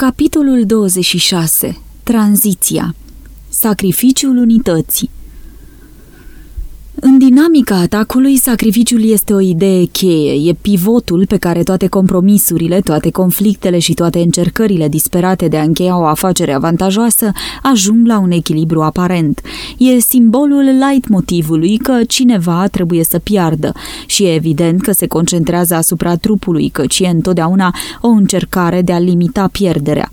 Capitolul 26. Tranziția. Sacrificiul unității. În dinamica atacului, sacrificiul este o idee cheie, e pivotul pe care toate compromisurile, toate conflictele și toate încercările disperate de a încheia o afacere avantajoasă ajung la un echilibru aparent. E simbolul light motivului că cineva trebuie să piardă și e evident că se concentrează asupra trupului, căci e întotdeauna o încercare de a limita pierderea.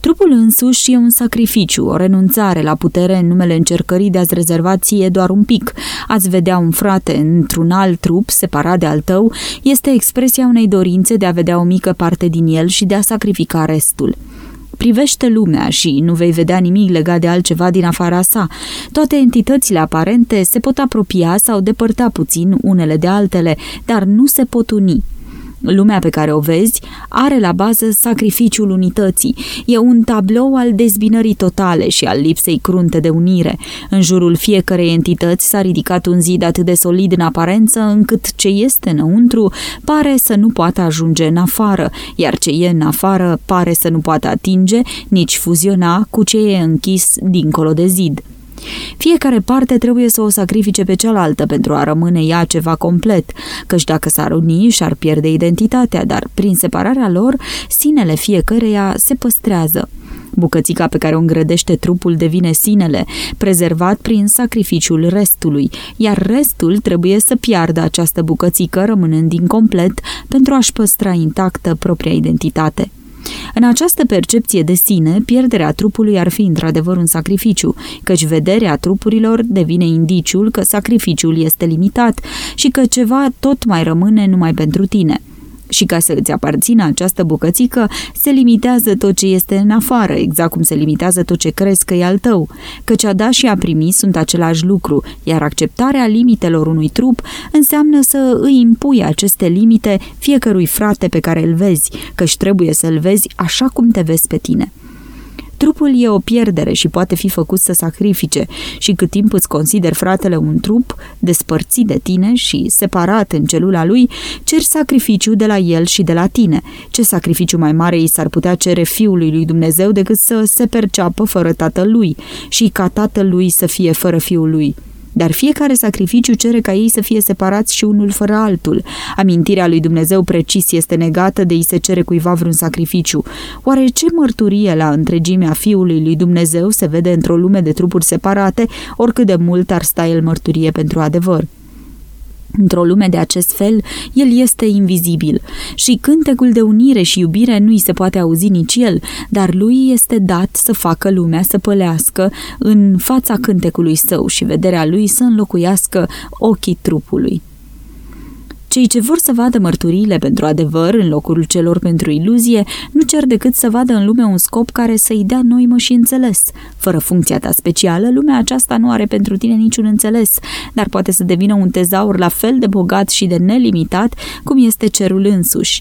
Trupul însuși e un sacrificiu, o renunțare la putere în numele încercării de a-ți rezerva ție doar un pic. Ați vedea un frate într-un alt trup, separat de al tău, este expresia unei dorințe de a vedea o mică parte din el și de a sacrifica restul. Privește lumea și nu vei vedea nimic legat de altceva din afara sa. Toate entitățile aparente se pot apropia sau depărta puțin unele de altele, dar nu se pot uni. Lumea pe care o vezi are la bază sacrificiul unității. E un tablou al dezbinării totale și al lipsei crunte de unire. În jurul fiecărei entități s-a ridicat un zid atât de solid în aparență încât ce este înăuntru pare să nu poată ajunge în afară, iar ce e în afară pare să nu poată atinge, nici fuziona cu ce e închis dincolo de zid. Fiecare parte trebuie să o sacrifice pe cealaltă pentru a rămâne ea ceva complet, căci dacă s-ar uni și-ar pierde identitatea, dar prin separarea lor, sinele fiecăreia se păstrează. Bucățica pe care o îngrădește trupul devine sinele, prezervat prin sacrificiul restului, iar restul trebuie să piardă această bucățică rămânând incomplet pentru a-și păstra intactă propria identitate. În această percepție de sine, pierderea trupului ar fi într-adevăr un sacrificiu, căci vederea trupurilor devine indiciul că sacrificiul este limitat și că ceva tot mai rămâne numai pentru tine – și ca să îți aparțină această bucățică, se limitează tot ce este în afară, exact cum se limitează tot ce crezi că e al tău, căci a da și a primi sunt același lucru, iar acceptarea limitelor unui trup înseamnă să îi impui aceste limite fiecărui frate pe care îl vezi, căci trebuie să-l vezi așa cum te vezi pe tine. Trupul e o pierdere și poate fi făcut să sacrifice și cât timp îți consider fratele un trup, despărțit de tine și separat în celula lui, ceri sacrificiu de la el și de la tine. Ce sacrificiu mai mare i s-ar putea cere fiului lui Dumnezeu decât să se perceapă fără tatăl lui și ca tatăl lui să fie fără fiul lui? Dar fiecare sacrificiu cere ca ei să fie separați și unul fără altul. Amintirea lui Dumnezeu precis este negată de ei se cere cuiva vreun sacrificiu. Oare ce mărturie la întregimea Fiului lui Dumnezeu se vede într-o lume de trupuri separate, oricât de mult ar sta el mărturie pentru adevăr? Într-o lume de acest fel, el este invizibil și cântecul de unire și iubire nu îi se poate auzi nici el, dar lui este dat să facă lumea să pălească în fața cântecului său și vederea lui să înlocuiască ochii trupului. Cei ce vor să vadă mărturiile pentru adevăr în locul celor pentru iluzie nu cer decât să vadă în lume un scop care să-i dea noimă și înțeles. Fără funcția ta specială, lumea aceasta nu are pentru tine niciun înțeles, dar poate să devină un tezaur la fel de bogat și de nelimitat cum este cerul însuși.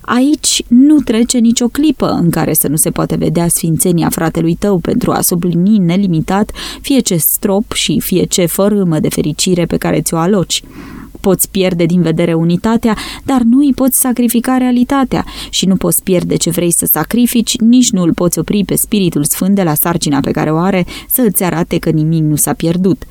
Aici nu trece nicio clipă în care să nu se poate vedea sfințenia fratelui tău pentru a sublini nelimitat fie ce strop și fie ce fărâmă de fericire pe care ți-o aloci. Poți pierde din vedere unitatea, dar nu îi poți sacrifica realitatea și nu poți pierde ce vrei să sacrifici, nici nu îl poți opri pe Spiritul Sfânt de la sarcina pe care o are să îți arate că nimic nu s-a pierdut.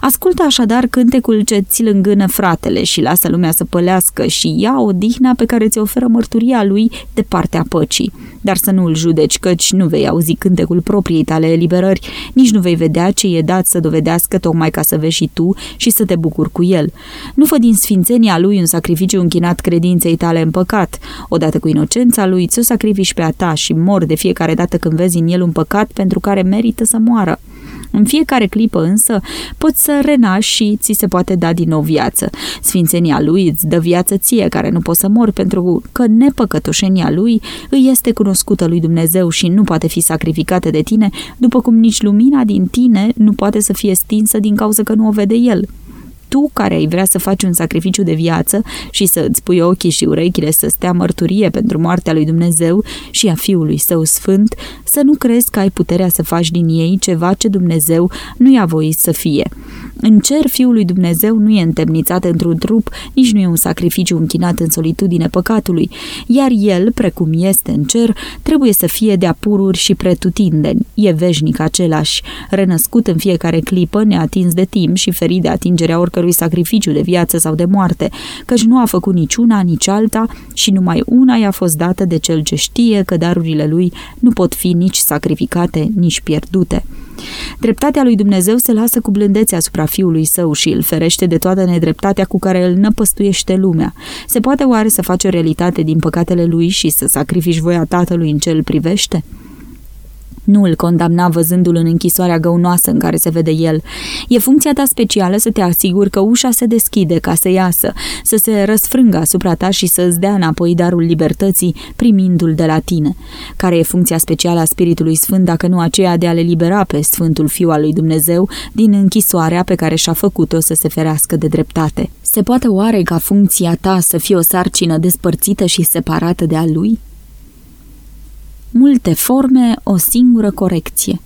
Ascultă așadar cântecul ce ți-l îngână fratele și lasă lumea să pălească și ia o dihna pe care ți oferă mărturia lui de partea păcii. Dar să nu îl judeci, căci nu vei auzi cântecul propriei tale eliberări, nici nu vei vedea ce e dat să dovedească tocmai ca să vezi și tu și să te bucuri cu el. Nu fă din sfințenia lui un sacrificiu închinat credinței tale în păcat. Odată cu inocența lui, ți-o sacrifici pe a ta și mor de fiecare dată când vezi în el un păcat pentru care merită să moară. În fiecare clipă însă poți să renași și ți se poate da din nou viață. Sfințenia lui îți dă viață ție care nu poți să mori pentru că nepăcătoșenia lui îi este cunoscută lui Dumnezeu și nu poate fi sacrificată de tine, după cum nici lumina din tine nu poate să fie stinsă din cauza că nu o vede el. Tu care ai vrea să faci un sacrificiu de viață și să îți pui ochii și urechile să stea mărturie pentru moartea lui Dumnezeu și a Fiului Său Sfânt, să nu crezi că ai puterea să faci din ei ceva ce Dumnezeu nu i-a voit să fie. În cer, Fiul lui Dumnezeu nu e întemnițat într-un trup, nici nu e un sacrificiu închinat în solitudine păcatului, iar el, precum este în cer, trebuie să fie de apururi și pretutindeni. E veșnic același, renăscut în fiecare clipă, neatins de timp și ferit de atingerea oricărui sacrificiu de viață sau de moarte, căci nu a făcut niciuna, nici alta și numai una i-a fost dată de cel ce știe că darurile lui nu pot fi nici sacrificate, nici pierdute. Dreptatea lui Dumnezeu se lasă cu blândețe asupra fiului său și îl ferește de toată nedreptatea cu care îl năpăstuiește lumea. Se poate oare să faci o realitate din păcatele lui și să sacrifici voia tatălui în ce îl privește? Nu îl condamna văzându-l în închisoarea găunoasă în care se vede el. E funcția ta specială să te asiguri că ușa se deschide ca să iasă, să se răsfrângă asupra ta și să îți dea înapoi darul libertății, primindu-l de la tine. Care e funcția specială a Spiritului Sfânt dacă nu aceea de a le libera pe Sfântul Fiu al lui Dumnezeu din închisoarea pe care și-a făcut-o să se ferească de dreptate? Se poate oare ca funcția ta să fie o sarcină despărțită și separată de a lui? Multe forme, o singură corecție.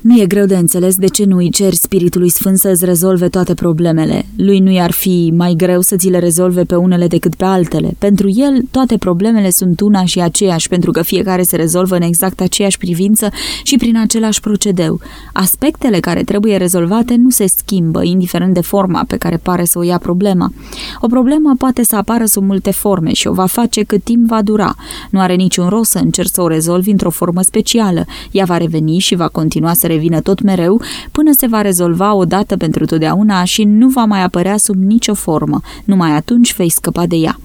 Nu e greu de înțeles de ce nu îi ceri Spiritului Sfânt să îți rezolve toate problemele. Lui nu i-ar fi mai greu să ți le rezolve pe unele decât pe altele. Pentru el, toate problemele sunt una și aceeași, pentru că fiecare se rezolvă în exact aceeași privință și prin același procedeu. Aspectele care trebuie rezolvate nu se schimbă, indiferent de forma pe care pare să o ia problema. O problemă poate să apară sub multe forme și o va face cât timp va dura. Nu are niciun rost să încerci să o rezolvi într-o formă specială. Ea va reveni și va continua să revină tot mereu până se va rezolva odată pentru totdeauna și nu va mai apărea sub nicio formă. Numai atunci vei scăpa de ea.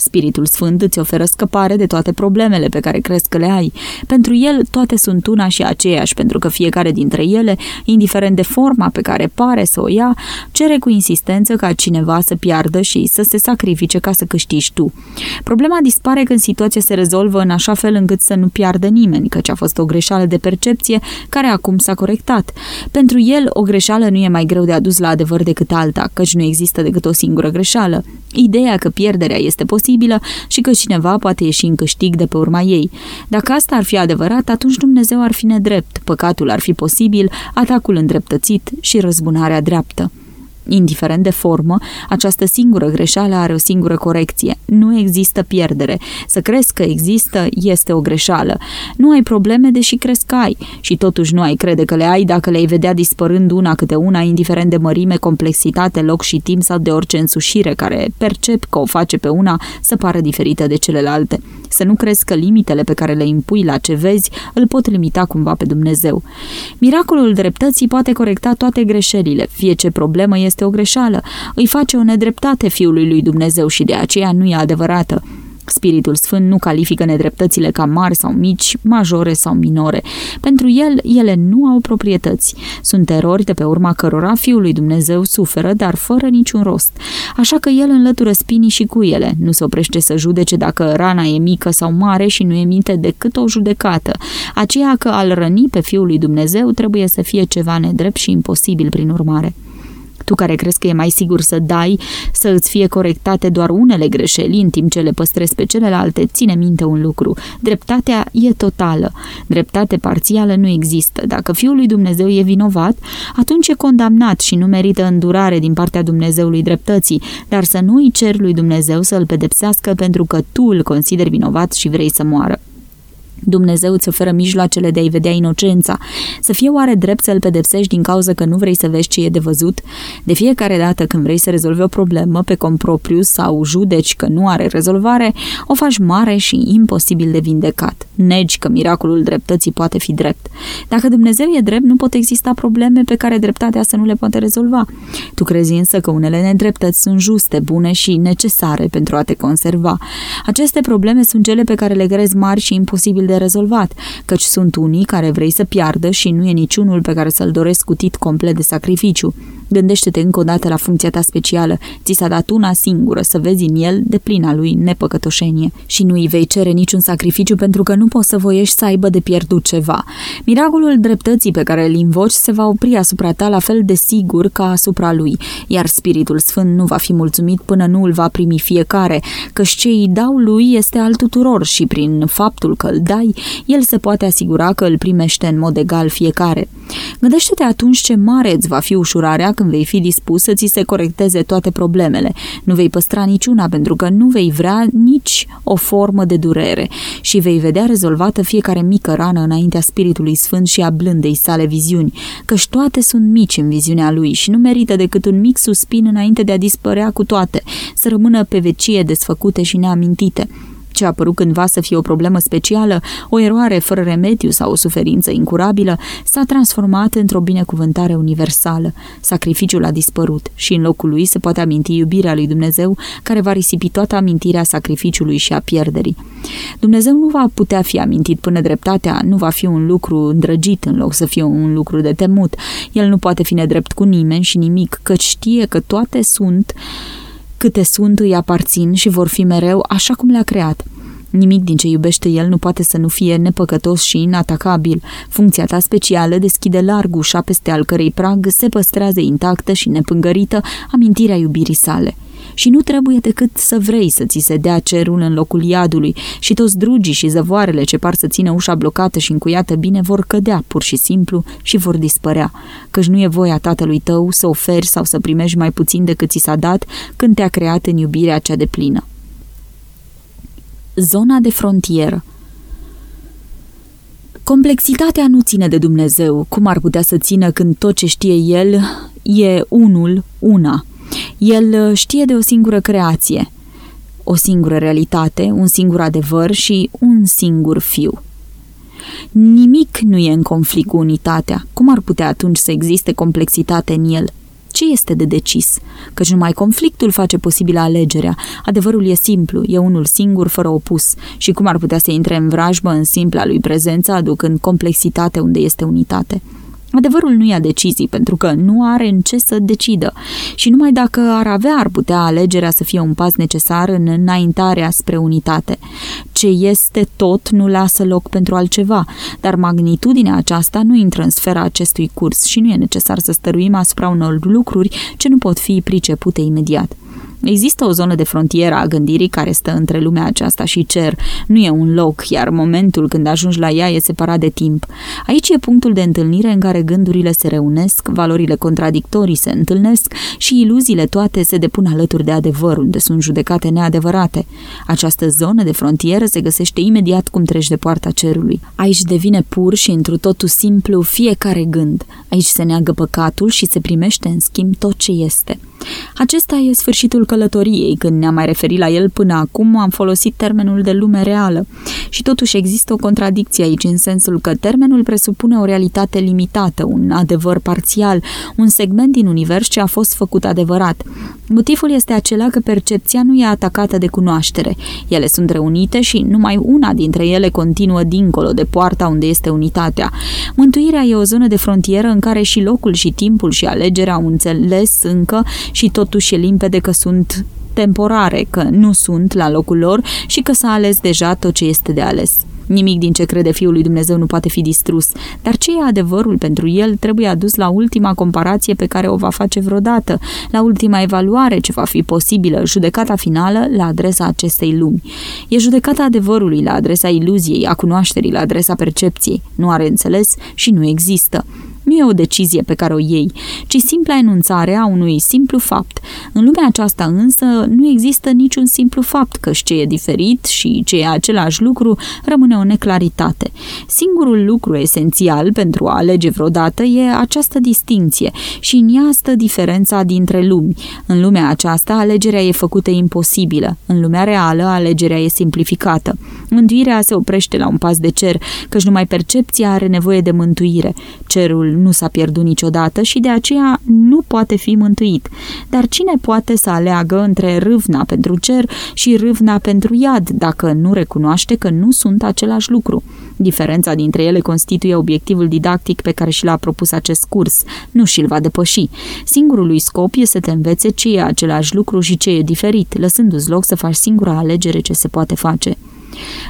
Spiritul Sfânt îți oferă scăpare de toate problemele pe care crezi că le ai. Pentru el toate sunt una și aceeași, pentru că fiecare dintre ele, indiferent de forma pe care pare să o ia, cere cu insistență ca cineva să piardă și să se sacrifice ca să câștigi tu. Problema dispare când situația se rezolvă în așa fel încât să nu piardă nimeni, căci a fost o greșeală de percepție care acum s-a corectat. Pentru el, o greșeală nu e mai greu de adus la adevăr decât alta, căci nu există decât o singură greșeală. Ideea că pierderea este posibilă posibilă și că cineva poate ieși în câștig de pe urma ei. Dacă asta ar fi adevărat, atunci Dumnezeu ar fi nedrept, păcatul ar fi posibil, atacul îndreptățit și răzbunarea dreaptă. Indiferent de formă, această singură greșeală are o singură corecție. Nu există pierdere. Să crezi că există este o greșeală. Nu ai probleme deși crezi că ai și totuși nu ai crede că le ai dacă le-ai vedea dispărând una câte una, indiferent de mărime, complexitate, loc și timp sau de orice însușire care percep că o face pe una să pară diferită de celelalte. Să nu crezi că limitele pe care le impui la ce vezi îl pot limita cumva pe Dumnezeu. Miracolul dreptății poate corecta toate greșelile, fie ce problemă este este o greșeală, îi face o nedreptate Fiului lui Dumnezeu și de aceea nu e adevărată. Spiritul Sfânt nu califică nedreptățile ca mari sau mici, majore sau minore. Pentru el, ele nu au proprietăți. Sunt erori de pe urma cărora Fiul lui Dumnezeu suferă, dar fără niciun rost. Așa că el înlătură spinii și cu ele. Nu se oprește să judece dacă rana e mică sau mare și nu emite decât o judecată. Aceea că al răni pe Fiul lui Dumnezeu trebuie să fie ceva nedrept și imposibil prin urmare. Tu care crezi că e mai sigur să dai, să îți fie corectate doar unele greșeli în timp ce le păstrezi pe celelalte, ține minte un lucru. Dreptatea e totală. Dreptate parțială nu există. Dacă Fiul lui Dumnezeu e vinovat, atunci e condamnat și nu merită îndurare din partea Dumnezeului dreptății, dar să nu îi cer lui Dumnezeu să îl pedepsească pentru că tu îl consideri vinovat și vrei să moară. Dumnezeu îți oferă mijloacele de a-i vedea inocența. Să fie oare drept să-l pedepsești din cauza că nu vrei să vezi ce e de văzut? De fiecare dată când vrei să rezolvi o problemă pe compropriu sau judeci că nu are rezolvare, o faci mare și imposibil de vindecat. Negi că miracolul dreptății poate fi drept. Dacă Dumnezeu e drept, nu pot exista probleme pe care dreptatea să nu le poate rezolva. Tu crezi însă că unele nedreptăți sunt juste, bune și necesare pentru a te conserva. Aceste probleme sunt cele pe care le crezi mari și imposibil de rezolvat, căci sunt unii care vrei să piardă și nu e niciunul pe care să-l doresc cutit complet de sacrificiu. Gândește-te încă o dată la funcția ta specială. Ți s-a dat una singură să vezi în el de plina lui nepăcătoșenie și nu îi vei cere niciun sacrificiu pentru că nu poți să voiești să aibă de pierdut ceva. Miracolul dreptății pe care îl invoci se va opri asupra ta la fel de sigur ca asupra lui, iar Spiritul Sfânt nu va fi mulțumit până nu îl va primi fiecare, căci ce îi dau lui este al tuturor și prin faptul că îl dai, el se poate asigura că îl primește în mod egal fiecare. Gândește-te atunci ce mare îți va fi ușurarea când vei fi dispus să ți se corecteze toate problemele. Nu vei păstra niciuna pentru că nu vei vrea nici o formă de durere și vei vedea rezolvată fiecare mică rană înaintea Spiritului Sfânt și a blândei sale viziuni, căci toate sunt mici în viziunea lui și nu merită decât un mic suspin înainte de a dispărea cu toate, să rămână pe vecie desfăcute și neamintite ce a părut cândva să fie o problemă specială, o eroare fără remediu sau o suferință incurabilă, s-a transformat într-o binecuvântare universală. Sacrificiul a dispărut și în locul lui se poate aminti iubirea lui Dumnezeu, care va risipi toată amintirea sacrificiului și a pierderii. Dumnezeu nu va putea fi amintit până dreptatea nu va fi un lucru îndrăgit în loc să fie un lucru de temut. El nu poate fi nedrept cu nimeni și nimic, căci știe că toate sunt Câte sunt îi aparțin și vor fi mereu așa cum le-a creat. Nimic din ce iubește el nu poate să nu fie nepăcătos și inatacabil. Funcția ta specială deschide larg ușa peste al cărei prag se păstrează intactă și nepângărită amintirea iubirii sale și nu trebuie decât să vrei să ți se dea cerul în locul iadului și toți drugii și zăvoarele ce par să țină ușa blocată și încuiată bine vor cădea pur și simplu și vor dispărea, căci nu e voia tatălui tău să oferi sau să primești mai puțin decât ți s-a dat când te-a creat în iubirea cea de plină. Zona de frontieră Complexitatea nu ține de Dumnezeu, cum ar putea să țină când tot ce știe El e unul, una – el uh, știe de o singură creație, o singură realitate, un singur adevăr și un singur fiu. Nimic nu e în conflict cu unitatea. Cum ar putea atunci să existe complexitate în el? Ce este de decis? Căci numai conflictul face posibilă alegerea. Adevărul e simplu, e unul singur, fără opus. Și cum ar putea să intre în vrajbă în simpla lui prezență, aducând complexitate unde este unitate? Adevărul nu ia decizii, pentru că nu are în ce să decidă și numai dacă ar avea, ar putea alegerea să fie un pas necesar în înaintarea spre unitate. Ce este tot nu lasă loc pentru altceva, dar magnitudinea aceasta nu intră în sfera acestui curs și nu e necesar să stăruim asupra unor lucruri ce nu pot fi pricepute imediat. Există o zonă de frontieră a gândirii care stă între lumea aceasta și cer. Nu e un loc, iar momentul când ajungi la ea e separat de timp. Aici e punctul de întâlnire în care gândurile se reunesc, valorile contradictorii se întâlnesc și iluziile toate se depun alături de adevăr, unde sunt judecate neadevărate. Această zonă de frontieră se găsește imediat cum treci de poarta cerului. Aici devine pur și întru totul simplu fiecare gând. Aici se neagă păcatul și se primește în schimb tot ce este. Acesta e sfârșitul călătoriei. Când ne-am mai referit la el până acum, am folosit termenul de lume reală. Și totuși există o contradicție aici, în sensul că termenul presupune o realitate limitată, un adevăr parțial, un segment din univers ce a fost făcut adevărat. Motivul este acela că percepția nu e atacată de cunoaștere. Ele sunt reunite și numai una dintre ele continuă dincolo de poarta unde este unitatea. Mântuirea e o zonă de frontieră în care și locul și timpul și alegerea au înțeles încă și totuși e limpede că sunt temporare, că nu sunt la locul lor și că s-a ales deja tot ce este de ales. Nimic din ce crede Fiul lui Dumnezeu nu poate fi distrus, dar ce e adevărul pentru el trebuie adus la ultima comparație pe care o va face vreodată, la ultima evaluare ce va fi posibilă, judecata finală la adresa acestei lumi. E judecata adevărului la adresa iluziei, a cunoașterii, la adresa percepției. Nu are înțeles și nu există. Nu e o decizie pe care o iei, ci simpla enunțare a unui simplu fapt. În lumea aceasta însă nu există niciun simplu fapt, că ce e diferit și ce e același lucru rămâne o neclaritate. Singurul lucru esențial pentru a alege vreodată e această distinție și în ea stă diferența dintre lumi. În lumea aceasta alegerea e făcută imposibilă, în lumea reală alegerea e simplificată. Mântuirea se oprește la un pas de cer, căci numai percepția are nevoie de mântuire. Cerul nu s-a pierdut niciodată și de aceea nu poate fi mântuit. Dar cine poate să aleagă între râvna pentru cer și râvna pentru iad, dacă nu recunoaște că nu sunt același lucru? Diferența dintre ele constituie obiectivul didactic pe care și l-a propus acest curs. Nu și-l va depăși. Singurul lui scop e să te învețe ce e același lucru și ce e diferit, lăsându-ți loc să faci singura alegere ce se poate face.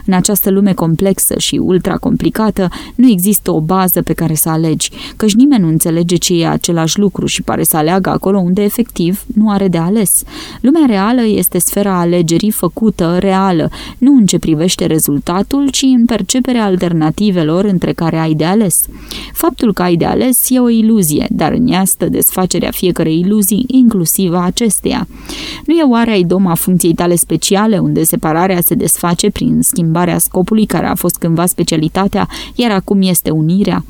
În această lume complexă și ultra-complicată nu există o bază pe care să alegi, căci nimeni nu înțelege ce e același lucru și pare să aleagă acolo unde efectiv nu are de ales. Lumea reală este sfera alegerii făcută reală, nu în ce privește rezultatul, ci în perceperea alternativelor între care ai de ales. Faptul că ai de ales e o iluzie, dar în ea stă desfacerea fiecărei iluzii, inclusiv a acesteia. Nu e oare ai doma funcției tale speciale, unde separarea se desface prin prin schimbarea scopului care a fost cândva specialitatea, iar acum este unirea.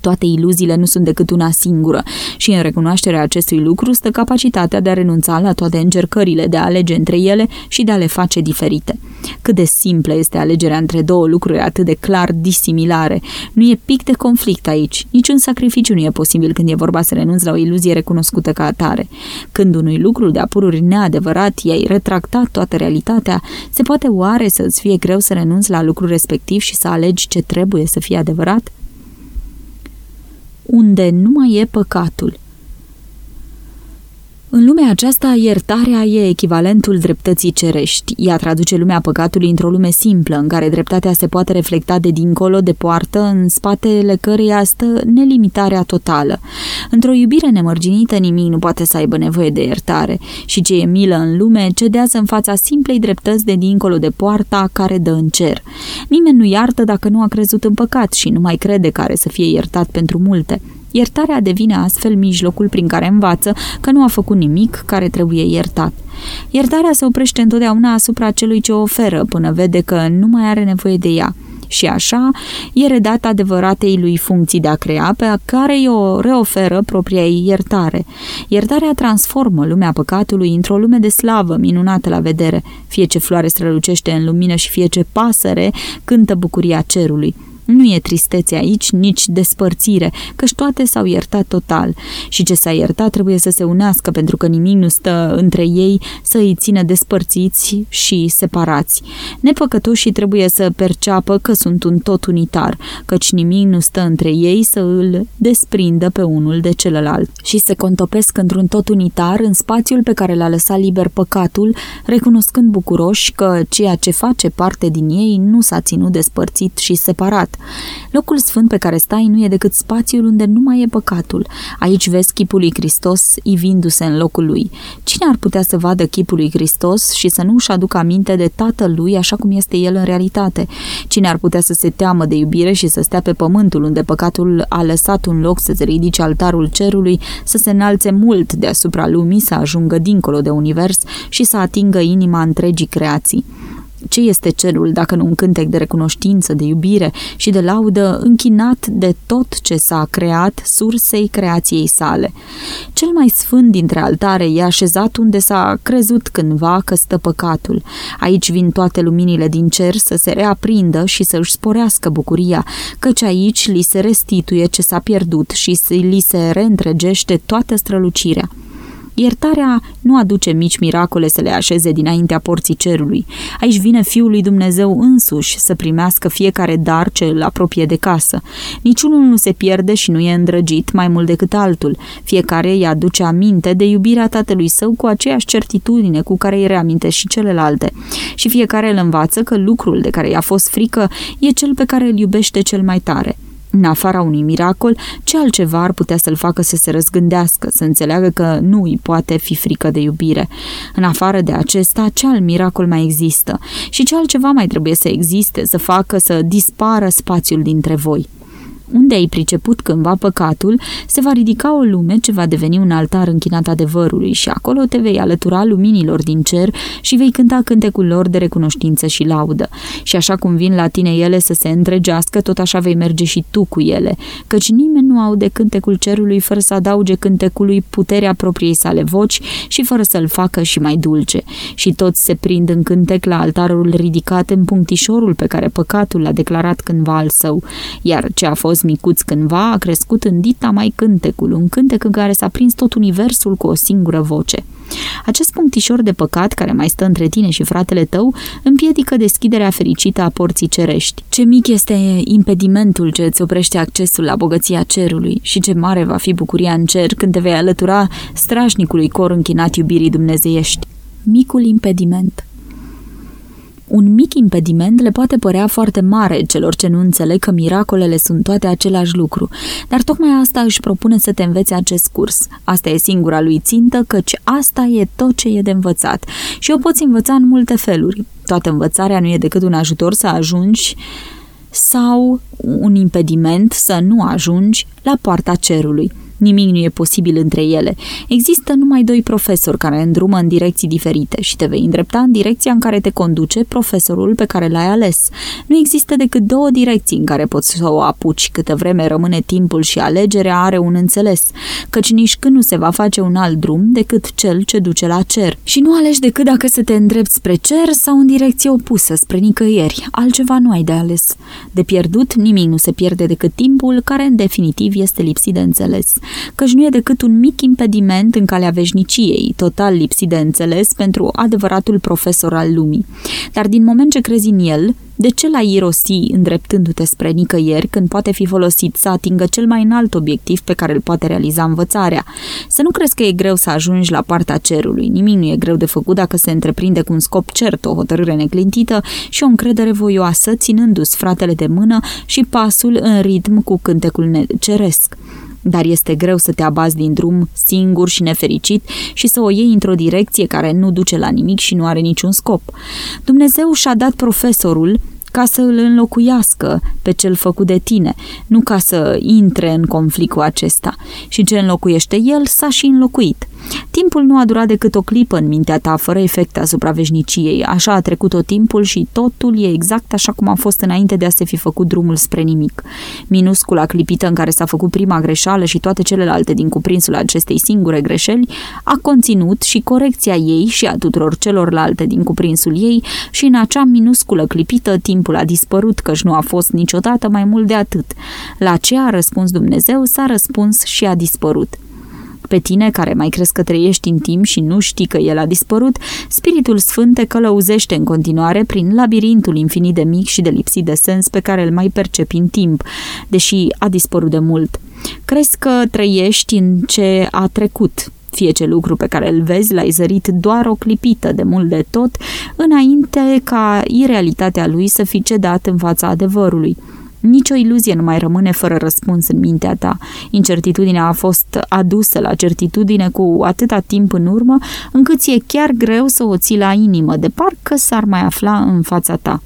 Toate iluziile nu sunt decât una singură și în recunoașterea acestui lucru stă capacitatea de a renunța la toate încercările de a alege între ele și de a le face diferite. Cât de simplă este alegerea între două lucruri atât de clar disimilare. Nu e pic de conflict aici. Niciun sacrificiu nu e posibil când e vorba să renunți la o iluzie recunoscută ca atare. Când unui lucru de apururi neadevărat i-ai retractat toată realitatea, se poate oare să-ți fie greu să renunți la lucrul respectiv și să alegi ce trebuie să fie adevărat? unde nu mai e păcatul. În lumea aceasta, iertarea e echivalentul dreptății cerești. Ea traduce lumea păcatului într-o lume simplă, în care dreptatea se poate reflecta de dincolo, de poartă, în spatele căreia stă nelimitarea totală. Într-o iubire nemărginită, nimic nu poate să aibă nevoie de iertare și ce e milă în lume cedează în fața simplei dreptăți de dincolo de poarta care dă în cer. Nimeni nu iartă dacă nu a crezut în păcat și nu mai crede care să fie iertat pentru multe. Iertarea devine astfel mijlocul prin care învață că nu a făcut nimic care trebuie iertat. Iertarea se oprește întotdeauna asupra celui ce o oferă până vede că nu mai are nevoie de ea. Și așa e redat adevăratei lui funcții de a crea pe care o reoferă propria ei iertare. Iertarea transformă lumea păcatului într-o lume de slavă minunată la vedere, fie ce floare strălucește în lumină și fie ce pasăre cântă bucuria cerului. Nu e tristețe aici, nici despărțire, căci toate s-au iertat total. Și ce s-a iertat trebuie să se unească, pentru că nimic nu stă între ei să îi țină despărțiți și separați. Nepăcătoșii trebuie să perceapă că sunt un tot unitar, căci nimic nu stă între ei să îl desprindă pe unul de celălalt. Și se contopesc într-un tot unitar în spațiul pe care l-a lăsat liber păcatul, recunoscând bucuroși că ceea ce face parte din ei nu s-a ținut despărțit și separat, Locul sfânt pe care stai nu e decât spațiul unde nu mai e păcatul. Aici vezi chipul lui Hristos ivindu-se în locul lui. Cine ar putea să vadă chipul lui Hristos și să nu își aducă aminte de tatăl lui așa cum este el în realitate? Cine ar putea să se teamă de iubire și să stea pe pământul unde păcatul a lăsat un loc să se ridice altarul cerului, să se înalțe mult deasupra lumii, să ajungă dincolo de univers și să atingă inima întregii creații? Ce este cerul dacă nu un cântec de recunoștință, de iubire și de laudă închinat de tot ce s-a creat sursei creației sale? Cel mai sfânt dintre altare e așezat unde s-a crezut cândva că stă păcatul. Aici vin toate luminile din cer să se reaprindă și să își sporească bucuria, căci aici li se restituie ce s-a pierdut și li se reîntregește toată strălucirea. Iertarea nu aduce mici miracole să le așeze dinaintea porții cerului. Aici vine Fiul lui Dumnezeu însuși să primească fiecare dar ce îl apropie de casă. Niciunul nu se pierde și nu e îndrăgit mai mult decât altul. Fiecare îi aduce aminte de iubirea tatălui său cu aceeași certitudine cu care îi reaminte și celelalte. Și fiecare îl învață că lucrul de care i-a fost frică e cel pe care îl iubește cel mai tare. În afara unui miracol, ce altceva ar putea să-l facă să se răzgândească, să înțeleagă că nu îi poate fi frică de iubire? În afară de acesta, ce alt miracol mai există? Și ce altceva mai trebuie să existe, să facă să dispară spațiul dintre voi? Unde ai priceput cândva păcatul, se va ridica o lume ce va deveni un altar închinat adevărului și acolo te vei alătura luminilor din cer și vei cânta cântecul lor de recunoștință și laudă. Și așa cum vin la tine ele să se întregească, tot așa vei merge și tu cu ele, căci nimeni nu aude cântecul cerului fără să adauge cântecului puterea propriei sale voci și fără să-l facă și mai dulce. Și toți se prind în cântec la altarul ridicat în punctișorul pe care păcatul l-a declarat cândva al său, iar ce a fost micuț cândva a crescut în dita mai cântecul, un cântec în care s-a prins tot universul cu o singură voce. Acest punctișor de păcat care mai stă între tine și fratele tău împiedică deschiderea fericită a porții cerești. Ce mic este impedimentul ce îți oprește accesul la bogăția cerului și ce mare va fi bucuria în cer când te vei alătura strașnicului cor închinat iubirii dumnezeiești. Micul impediment un mic impediment le poate părea foarte mare celor ce nu înțeleg că miracolele sunt toate același lucru, dar tocmai asta își propune să te învețe acest curs. Asta e singura lui țintă, căci asta e tot ce e de învățat și o poți învăța în multe feluri. Toată învățarea nu e decât un ajutor să ajungi sau un impediment să nu ajungi la poarta cerului. Nimic nu e posibil între ele. Există numai doi profesori care îndrumă în direcții diferite și te vei îndrepta în direcția în care te conduce profesorul pe care l-ai ales. Nu există decât două direcții în care poți să o apuci câtă vreme rămâne timpul și alegerea are un înțeles, căci nici când nu se va face un alt drum decât cel ce duce la cer. Și nu alegi decât dacă să te îndrepți spre cer sau în direcție opusă, spre nicăieri. Altceva nu ai de ales. De pierdut, nimic nu se pierde decât timpul, care în definitiv este lipsit de înțeles căci nu e decât un mic impediment în calea veșniciei, total lipsit de înțeles pentru adevăratul profesor al lumii. Dar din moment ce crezi în el, de ce l-ai irosi îndreptându-te spre nicăieri când poate fi folosit să atingă cel mai înalt obiectiv pe care îl poate realiza învățarea? Să nu crezi că e greu să ajungi la partea cerului. Nimic nu e greu de făcut dacă se întreprinde cu un scop cert, o hotărâre neclintită și o încredere voioasă, ținându-ți fratele de mână și pasul în ritm cu cântecul ceresc dar este greu să te abazi din drum singur și nefericit și să o iei într-o direcție care nu duce la nimic și nu are niciun scop. Dumnezeu și-a dat profesorul ca să îl înlocuiască pe cel făcut de tine, nu ca să intre în conflict cu acesta. Și ce înlocuiește el s-a și înlocuit. Timpul nu a durat decât o clipă în mintea ta, fără efect asupra veșniciei. Așa a trecut tot timpul și totul e exact așa cum a fost înainte de a se fi făcut drumul spre nimic. Minuscula clipită în care s-a făcut prima greșeală și toate celelalte din cuprinsul acestei singure greșeli a conținut și corecția ei și a tuturor celorlalte din cuprinsul ei și în acea minusculă clipită timpul a dispărut căci nu a fost niciodată mai mult de atât. La ce a răspuns Dumnezeu s-a răspuns și a dispărut. Pe tine, care mai crezi că trăiești în timp și nu știi că el a dispărut, Spiritul Sfânt te călăuzește în continuare prin labirintul infinit de mic și de lipsit de sens pe care îl mai percepi în timp, deși a dispărut de mult. Crezi că trăiești în ce a trecut, fie ce lucru pe care îl vezi l-ai zărit doar o clipită de mult de tot, înainte ca irealitatea lui să fi cedat în fața adevărului. Nicio iluzie nu mai rămâne fără răspuns în mintea ta. Incertitudinea a fost adusă la certitudine cu atâta timp în urmă, încât ți-e chiar greu să o ții la inimă, de parcă s-ar mai afla în fața ta.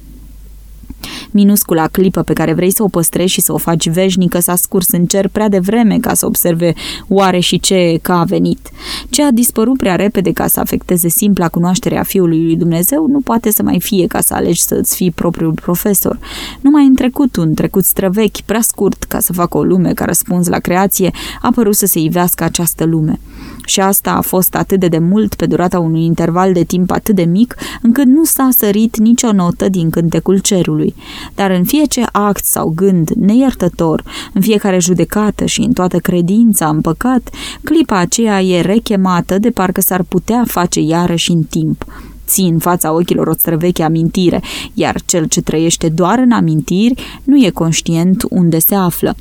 Minuscula clipă pe care vrei să o păstrezi și să o faci veșnică s-a scurs în cer prea devreme ca să observe oare și ce că a venit. Ce a dispărut prea repede ca să afecteze simpla cunoaștere a Fiului lui Dumnezeu nu poate să mai fie ca să alegi să-ți fii propriul profesor. Numai în trecut, un trecut străvechi, prea scurt ca să facă o lume ca răspuns la creație, a părut să se ivească această lume. Și asta a fost atât de, de mult pe durata unui interval de timp atât de mic, încât nu s-a sărit nicio notă din cântecul cerului. Dar în fiecare act sau gând neiertător, în fiecare judecată și în toată credința în păcat, clipa aceea e rechemată de parcă s-ar putea face iarăși în timp ții în fața ochilor o străveche amintire, iar cel ce trăiește doar în amintiri nu e conștient unde se află.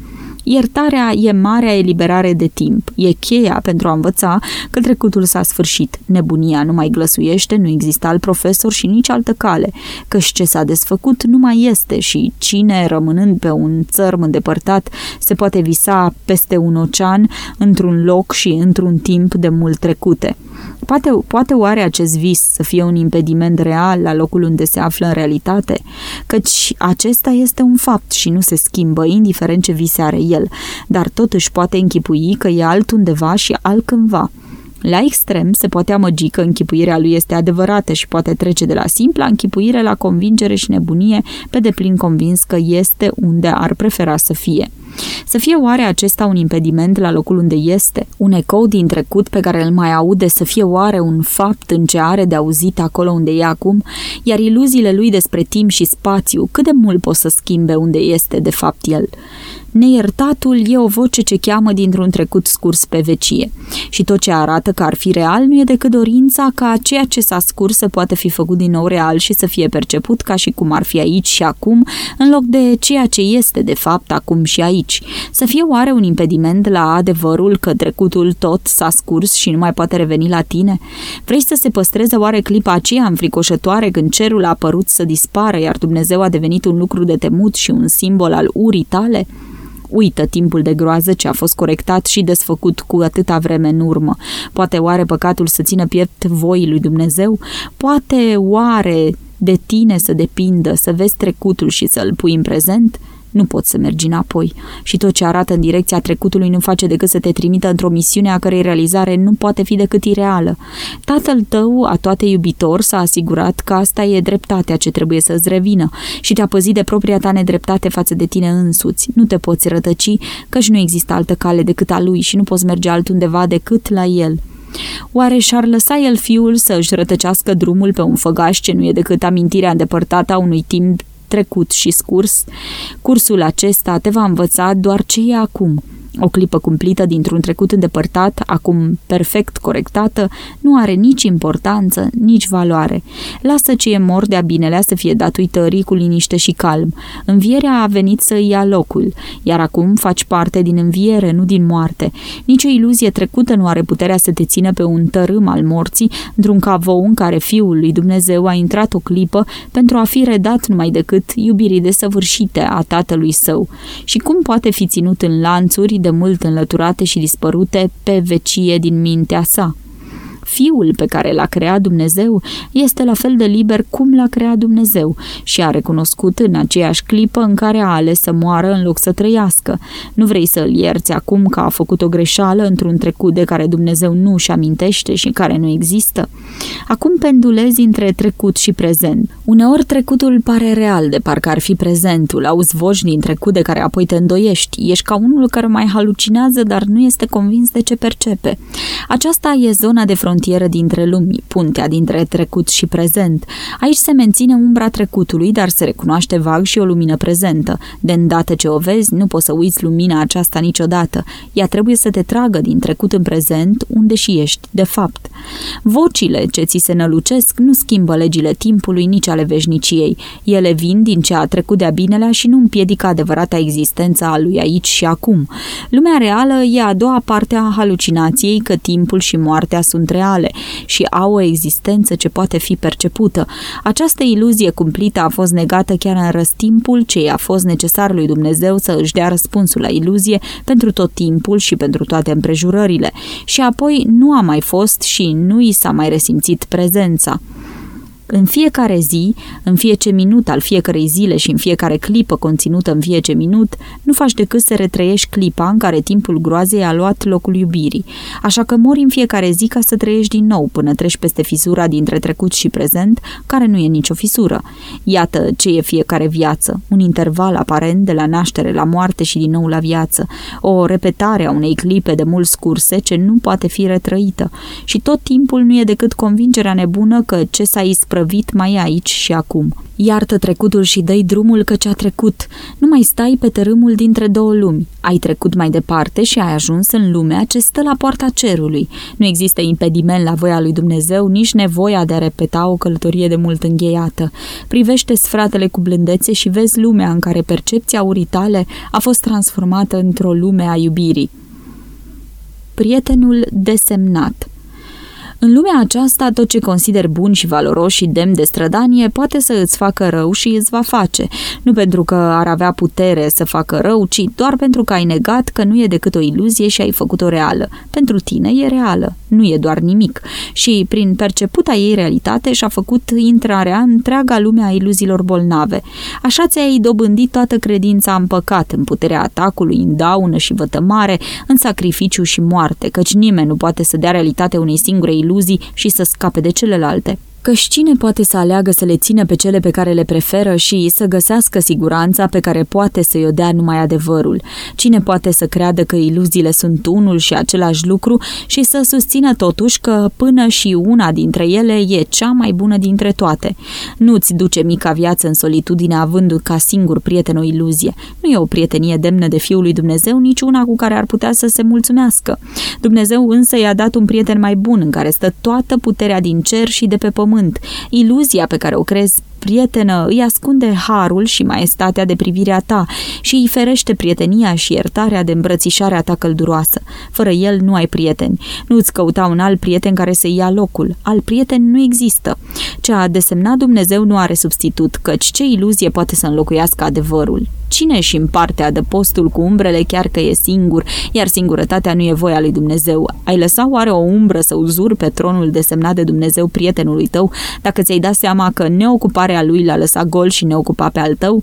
Iertarea e marea eliberare de timp, e cheia pentru a învăța că trecutul s-a sfârșit. Nebunia nu mai glăsuiește, nu există alt profesor și nici altă cale, căci ce s-a desfăcut nu mai este și cine, rămânând pe un țărm îndepărtat, se poate visa peste un ocean, într-un loc și într-un timp de mult trecute. Poate, poate oare acest vis să fie un impediment real la locul unde se află în realitate? Căci acesta este un fapt și nu se schimbă, indiferent ce vise are el, dar totuși poate închipui că e altundeva și altcândva. La extrem se poate amăgi că închipuirea lui este adevărată și poate trece de la simpla închipuire la convingere și nebunie, pe deplin convins că este unde ar prefera să fie. Să fie oare acesta un impediment la locul unde este? Un ecou din trecut pe care îl mai aude să fie oare un fapt în ce are de auzit acolo unde e acum? Iar iluziile lui despre timp și spațiu, cât de mult pot să schimbe unde este de fapt el? Neiertatul e o voce ce cheamă dintr-un trecut scurs pe vecie și tot ce arată că ar fi real nu e decât dorința ca ceea ce s-a scurs să poată fi făcut din nou real și să fie perceput ca și cum ar fi aici și acum, în loc de ceea ce este de fapt acum și aici. Să fie oare un impediment la adevărul că trecutul tot s-a scurs și nu mai poate reveni la tine? Vrei să se păstreze oare clipa aceea înfricoșătoare când cerul a apărut să dispară, iar Dumnezeu a devenit un lucru de temut și un simbol al urii tale? uită timpul de groază ce a fost corectat și desfăcut cu atâta vreme în urmă. Poate oare păcatul să țină piept voii lui Dumnezeu? Poate oare de tine să depindă, să vezi trecutul și să-l pui în prezent? Nu poți să mergi înapoi și tot ce arată în direcția trecutului nu face decât să te trimită într-o misiune a cărei realizare nu poate fi decât ireală. Tatăl tău, a toate iubitor, s-a asigurat că asta e dreptatea ce trebuie să-ți revină și te-a păzit de propria ta nedreptate față de tine însuți. Nu te poți rătăci, căci nu există altă cale decât a lui și nu poți merge altundeva decât la el. Oare și-ar lăsa el fiul să își rătăcească drumul pe un făgaș ce nu e decât amintirea îndepărtată a unui timp trecut și scurs, cursul acesta te va învăța doar ce e acum – o clipă cumplită dintr-un trecut îndepărtat, acum perfect corectată, nu are nici importanță, nici valoare. Lasă ce e mor de-a binelea să fie dat uitării cu liniște și calm. Învierea a venit să ia locul, iar acum faci parte din înviere, nu din moarte. Nici o iluzie trecută nu are puterea să te țină pe un tărâm al morții, într-un cavou în care Fiul lui Dumnezeu a intrat o clipă pentru a fi redat numai decât iubirii desăvârșite a tatălui său. Și cum poate fi ținut în lanțuri de mult înlăturate și dispărute pe vecie din mintea sa. Fiul pe care l-a creat Dumnezeu este la fel de liber cum l-a creat Dumnezeu și a recunoscut în aceeași clipă în care a ales să moară în loc să trăiască. Nu vrei să-l ierți acum că a făcut o greșeală într-un trecut de care Dumnezeu nu își amintește și care nu există? Acum pendulezi între trecut și prezent. Uneori trecutul pare real, de parcă ar fi prezentul. Auzi voci din trecut de care apoi te îndoiești. Ești ca unul care mai halucinează, dar nu este convins de ce percepe. Aceasta e zona de frontieră frontieră dintre lumi, puntea dintre trecut și prezent. Aici se menține umbra trecutului, dar se recunoaște vag și o lumină prezentă. De îndată ce o vezi, nu poți să uiți lumina aceasta niciodată. Ea trebuie să te tragă din trecut în prezent, unde și ești, de fapt. Vocile ce ți se nălucesc nu schimbă legile timpului, nici ale veșniciei. Ele vin din ce a trecut de-a binelea și nu împiedică adevărata existența a lui aici și acum. Lumea reală e a doua parte a halucinației că timpul și moartea sunt reale reale și au o existență ce poate fi percepută. Această iluzie cumplită a fost negată chiar în răstimpul ce i-a fost necesar lui Dumnezeu să își dea răspunsul la iluzie pentru tot timpul și pentru toate împrejurările și apoi nu a mai fost și nu i s-a mai resimțit prezența. În fiecare zi, în fiecare minut al fiecarei zile și în fiecare clipă conținută în fiecare minut, nu faci decât să retrăiești clipa în care timpul groazei a luat locul iubirii. Așa că mori în fiecare zi ca să trăiești din nou până treci peste fisura dintre trecut și prezent, care nu e nicio fisură. Iată ce e fiecare viață, un interval aparent de la naștere la moarte și din nou la viață, o repetare a unei clipe de mult scurse ce nu poate fi retrăită. Și tot timpul nu e decât convingerea nebună că ce s-a ispărit isprăvit mai e aici și acum. Iartă trecutul și dă drumul că ce-a trecut. Nu mai stai pe tărâmul dintre două lumi. Ai trecut mai departe și ai ajuns în lumea ce stă la poarta cerului. Nu există impediment la voia lui Dumnezeu, nici nevoia de a repeta o călătorie de mult încheiată. Privește fratele cu blândețe și vezi lumea în care percepția uritale a fost transformată într-o lume a iubirii. Prietenul desemnat în lumea aceasta, tot ce consider bun și valoros și demn de strădanie poate să îți facă rău și îți va face. Nu pentru că ar avea putere să facă rău, ci doar pentru că ai negat că nu e decât o iluzie și ai făcut-o reală. Pentru tine e reală, nu e doar nimic. Și prin perceputa ei realitate și-a făcut intrarea în întreaga lume a iluziilor bolnave. Așa ți-ai dobândit toată credința în păcat, în puterea atacului, în daună și vătămare, în sacrificiu și moarte, căci nimeni nu poate să dea realitate unei singure iluzii iluzii și să scape de celelalte. Căci cine poate să aleagă să le țină pe cele pe care le preferă și să găsească siguranța pe care poate să-i o dea numai adevărul? Cine poate să creadă că iluziile sunt unul și același lucru și să susțină totuși că până și una dintre ele e cea mai bună dintre toate? Nu-ți duce mica viață în solitudine având ca singur prieten o iluzie. Nu e o prietenie demnă de Fiul lui Dumnezeu, nici una cu care ar putea să se mulțumească. Dumnezeu însă i-a dat un prieten mai bun în care stă toată puterea din cer și de pe pământ pământ. Iluzia pe care o crezi prietenă îi ascunde harul și maestatea de privirea ta și îi ferește prietenia și iertarea de îmbrățișarea ta călduroasă. Fără el nu ai prieteni. Nu-ți căuta un alt prieten care să ia locul. Al prieten nu există. Ce a desemnat Dumnezeu nu are substitut, căci ce iluzie poate să înlocuiască adevărul? Cine își împarte adăpostul cu umbrele chiar că e singur, iar singurătatea nu e voia lui Dumnezeu? Ai lăsat oare o umbră să uzuri pe tronul desemnat de Dumnezeu prietenului tău, dacă ți-ai dat seama că neocuparea lui l-a lăsat gol și neocupa pe al tău?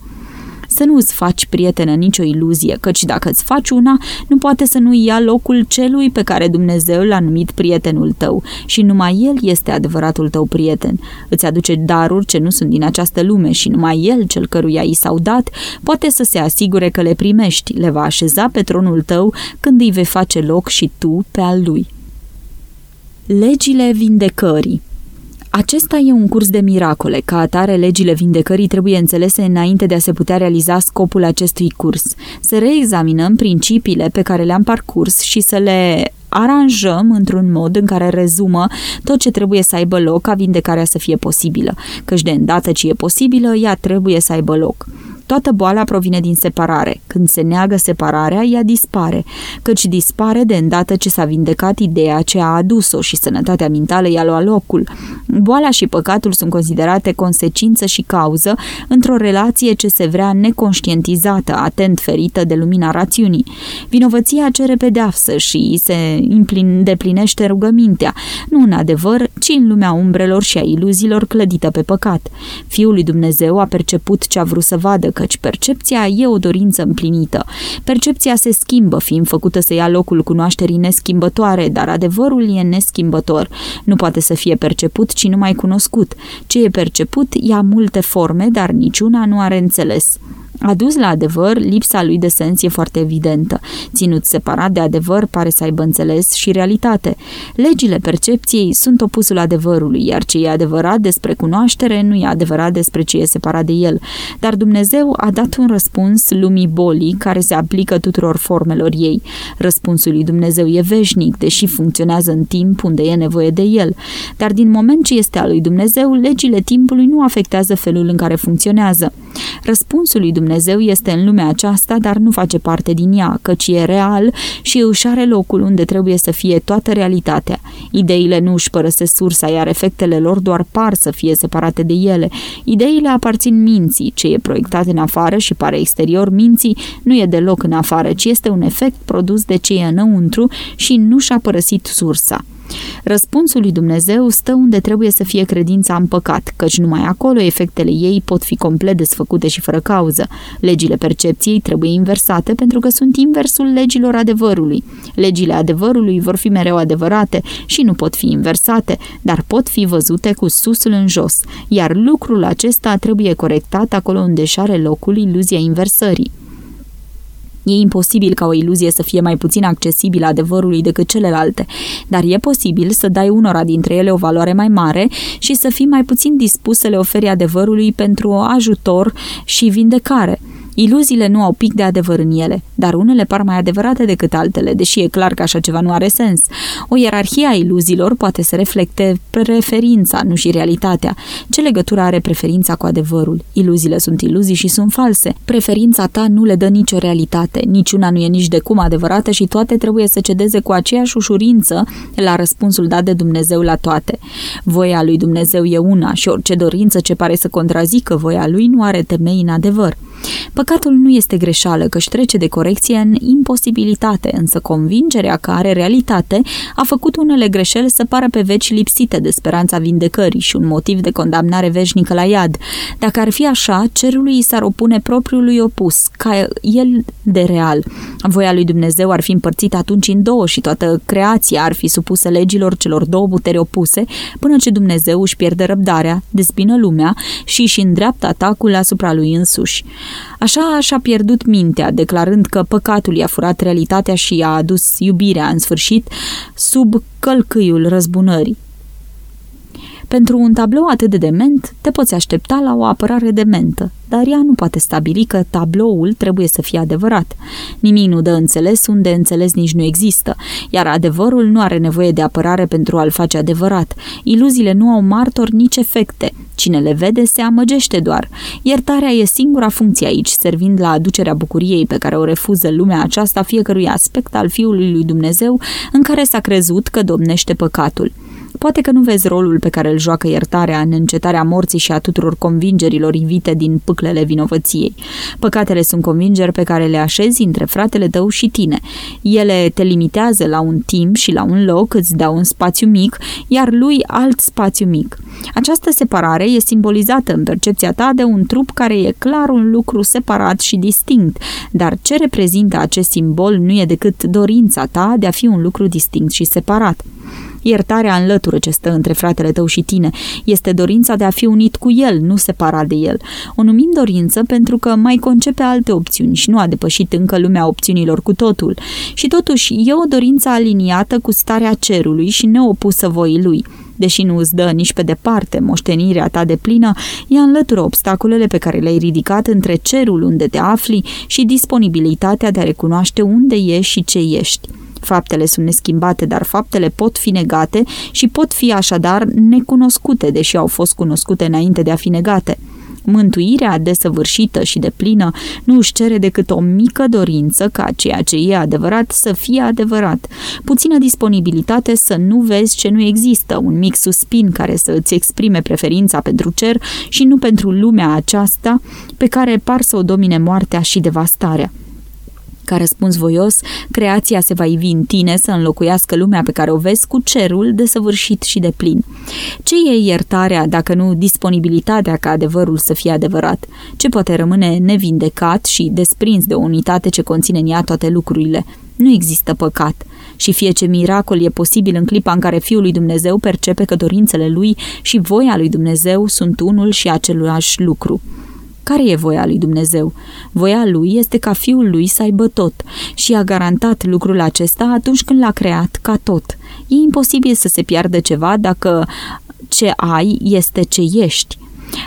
să nu îți faci prietenă nicio iluzie, căci dacă îți faci una, nu poate să nu ia locul celui pe care Dumnezeu l-a numit prietenul tău și numai el este adevăratul tău prieten. Îți aduce daruri ce nu sunt din această lume și numai el, cel căruia i s-au dat, poate să se asigure că le primești, le va așeza pe tronul tău când îi vei face loc și tu pe al lui. Legile vindecării acesta e un curs de miracole, ca atare legile vindecării trebuie înțelese înainte de a se putea realiza scopul acestui curs. Să reexaminăm principiile pe care le-am parcurs și să le aranjăm într-un mod în care rezumă tot ce trebuie să aibă loc ca vindecarea să fie posibilă, căci de îndată ce e posibilă, ea trebuie să aibă loc. Toată boala provine din separare. Când se neagă separarea, ea dispare, căci dispare de îndată ce s-a vindecat ideea ce a adus-o și sănătatea mentală i-a luat locul. Boala și păcatul sunt considerate consecință și cauză într-o relație ce se vrea neconștientizată, atent ferită de lumina rațiunii. Vinovăția cere pedeapsă și se îndeplinește rugămintea, nu în adevăr, ci în lumea umbrelor și a iluziilor clădită pe păcat. Fiul lui Dumnezeu a perceput ce a vrut să vadă, căci percepția e o dorință împlinită. Percepția se schimbă, fiind făcută să ia locul cunoașterii neschimbătoare, dar adevărul e neschimbător. Nu poate să fie perceput, ci numai cunoscut. Ce e perceput ia multe forme, dar niciuna nu are înțeles. Adus la adevăr, lipsa lui de sens e foarte evidentă. Ținut separat de adevăr pare să aibă înțeles și realitate. Legile percepției sunt opusul adevărului, iar ce e adevărat despre cunoaștere nu e adevărat despre ce e separat de el. Dar Dumnezeu a dat un răspuns lumii bolii care se aplică tuturor formelor ei. Răspunsul lui Dumnezeu e veșnic, deși funcționează în timp unde e nevoie de el. Dar din moment ce este al lui Dumnezeu, legile timpului nu afectează felul în care funcționează. Răspunsul lui Dumnezeu Dumnezeu este în lumea aceasta, dar nu face parte din ea, căci e real și își are locul unde trebuie să fie toată realitatea. Ideile nu își părăsesc sursa, iar efectele lor doar par să fie separate de ele. Ideile aparțin minții, ce e proiectat în afară și pare exterior minții nu e deloc în afară, ci este un efect produs de ce e înăuntru și nu și-a părăsit sursa. Răspunsul lui Dumnezeu stă unde trebuie să fie credința în păcat, căci numai acolo efectele ei pot fi complet desfăcute și fără cauză. Legile percepției trebuie inversate pentru că sunt inversul legilor adevărului. Legile adevărului vor fi mereu adevărate și nu pot fi inversate, dar pot fi văzute cu susul în jos, iar lucrul acesta trebuie corectat acolo unde și are locul iluzia inversării. E imposibil ca o iluzie să fie mai puțin accesibilă adevărului decât celelalte, dar e posibil să dai unora dintre ele o valoare mai mare și să fii mai puțin dispus să le oferi adevărului pentru ajutor și vindecare – Iluziile nu au pic de adevăr în ele, dar unele par mai adevărate decât altele, deși e clar că așa ceva nu are sens. O ierarhie a iluziilor poate să reflecte preferința, nu și realitatea. Ce legătură are preferința cu adevărul? Iluziile sunt iluzii și sunt false. Preferința ta nu le dă nicio realitate, niciuna nu e nici de cum adevărată și toate trebuie să cedeze cu aceeași ușurință la răspunsul dat de Dumnezeu la toate. Voia lui Dumnezeu e una și orice dorință ce pare să contrazică voia lui nu are temei în adevăr. Păcatul nu este greșeală, că își trece de corecție în imposibilitate, însă convingerea că are realitate a făcut unele greșeli să pară pe veci lipsite de speranța vindecării și un motiv de condamnare veșnică la iad. Dacă ar fi așa, cerului i s-ar opune propriului opus, ca el de real. Voia lui Dumnezeu ar fi împărțită atunci în două și toată creația ar fi supusă legilor celor două puteri opuse, până ce Dumnezeu își pierde răbdarea, despină lumea și își îndreaptă atacul asupra lui însuși. Așa și-a pierdut mintea, declarând că păcatul i-a furat realitatea și i-a adus iubirea în sfârșit sub călcâiul răzbunării. Pentru un tablou atât de dement, te poți aștepta la o apărare dementă, dar ea nu poate stabili că tabloul trebuie să fie adevărat. Nimic nu dă înțeles unde înțeles nici nu există, iar adevărul nu are nevoie de apărare pentru a-l face adevărat. Iluziile nu au martori nici efecte. Cine le vede se amăgește doar. Iertarea e singura funcție aici, servind la aducerea bucuriei pe care o refuză lumea aceasta fiecărui aspect al Fiului lui Dumnezeu în care s-a crezut că domnește păcatul. Poate că nu vezi rolul pe care îl joacă iertarea în încetarea morții și a tuturor convingerilor invite din pâclele vinovăției. Păcatele sunt convingeri pe care le așezi între fratele tău și tine. Ele te limitează la un timp și la un loc, îți dau un spațiu mic, iar lui alt spațiu mic. Această separare e simbolizată în percepția ta de un trup care e clar un lucru separat și distinct, dar ce reprezintă acest simbol nu e decât dorința ta de a fi un lucru distinct și separat. Iertarea înlătură ce stă între fratele tău și tine. Este dorința de a fi unit cu el, nu separat de el. O numim dorință pentru că mai concepe alte opțiuni și nu a depășit încă lumea opțiunilor cu totul. Și totuși e o dorință aliniată cu starea cerului și neopusă voii lui. Deși nu îți dă nici pe departe moștenirea ta de plină, ea înlătură obstacolele pe care le-ai ridicat între cerul unde te afli și disponibilitatea de a recunoaște unde ești și ce ești. Faptele sunt neschimbate, dar faptele pot fi negate și pot fi așadar necunoscute, deși au fost cunoscute înainte de a fi negate. Mântuirea desăvârșită și de plină nu își cere decât o mică dorință ca ceea ce e adevărat să fie adevărat, puțină disponibilitate să nu vezi ce nu există, un mic suspin care să îți exprime preferința pentru cer și nu pentru lumea aceasta pe care par să o domine moartea și devastarea. Ca răspuns voios, creația se va ivi în tine să înlocuiască lumea pe care o vezi cu cerul desăvârșit și de plin. Ce e iertarea dacă nu disponibilitatea ca adevărul să fie adevărat? Ce poate rămâne nevindecat și desprins de o unitate ce conține în ea toate lucrurile? Nu există păcat. Și fie ce miracol e posibil în clipa în care Fiul lui Dumnezeu percepe că dorințele lui și voia lui Dumnezeu sunt unul și același lucru. Care e voia lui Dumnezeu? Voia lui este ca fiul lui să aibă tot și a garantat lucrul acesta atunci când l-a creat ca tot. E imposibil să se piardă ceva dacă ce ai este ce ești.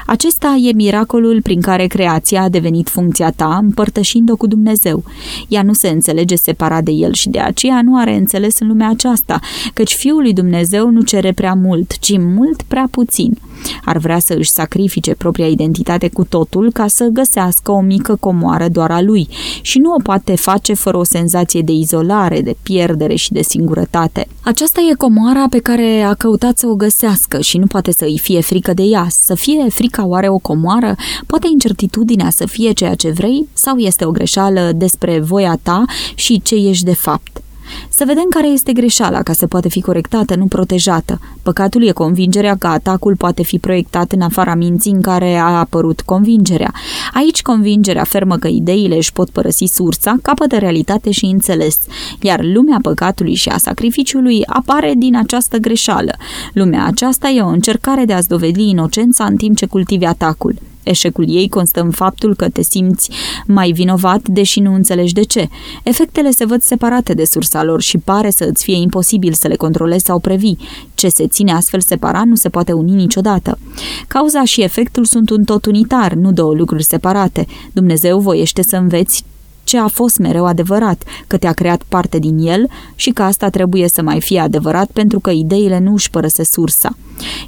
Acesta e miracolul prin care creația a devenit funcția ta, împărtășind-o cu Dumnezeu. Ea nu se înțelege separat de el și de aceea nu are înțeles în lumea aceasta, căci Fiul lui Dumnezeu nu cere prea mult, ci mult prea puțin. Ar vrea să își sacrifice propria identitate cu totul ca să găsească o mică comoară doar a lui și nu o poate face fără o senzație de izolare, de pierdere și de singurătate. Aceasta e comoara pe care a căutat să o găsească și nu poate să îi fie frică de ea. Să fie frica oare o comoară? Poate incertitudinea să fie ceea ce vrei? Sau este o greșeală despre voia ta și ce ești de fapt? Să vedem care este greșeala ca să poată fi corectată, nu protejată. Păcatul e convingerea că atacul poate fi proiectat în afara minții în care a apărut convingerea. Aici convingerea fermă că ideile își pot părăsi sursa, capătă realitate și înțeles, iar lumea păcatului și a sacrificiului apare din această greșeală. Lumea aceasta e o încercare de a-ți dovedi inocența în timp ce cultivi atacul. Eșecul ei constă în faptul că te simți mai vinovat, deși nu înțelegi de ce. Efectele se văd separate de sursa lor și pare să îți fie imposibil să le controlezi sau previi. Ce se ține astfel separat nu se poate uni niciodată. Cauza și efectul sunt un tot unitar, nu două lucruri separate. Dumnezeu voiește să înveți ce a fost mereu adevărat, că te-a creat parte din el și că asta trebuie să mai fie adevărat pentru că ideile nu își părăsesc sursa.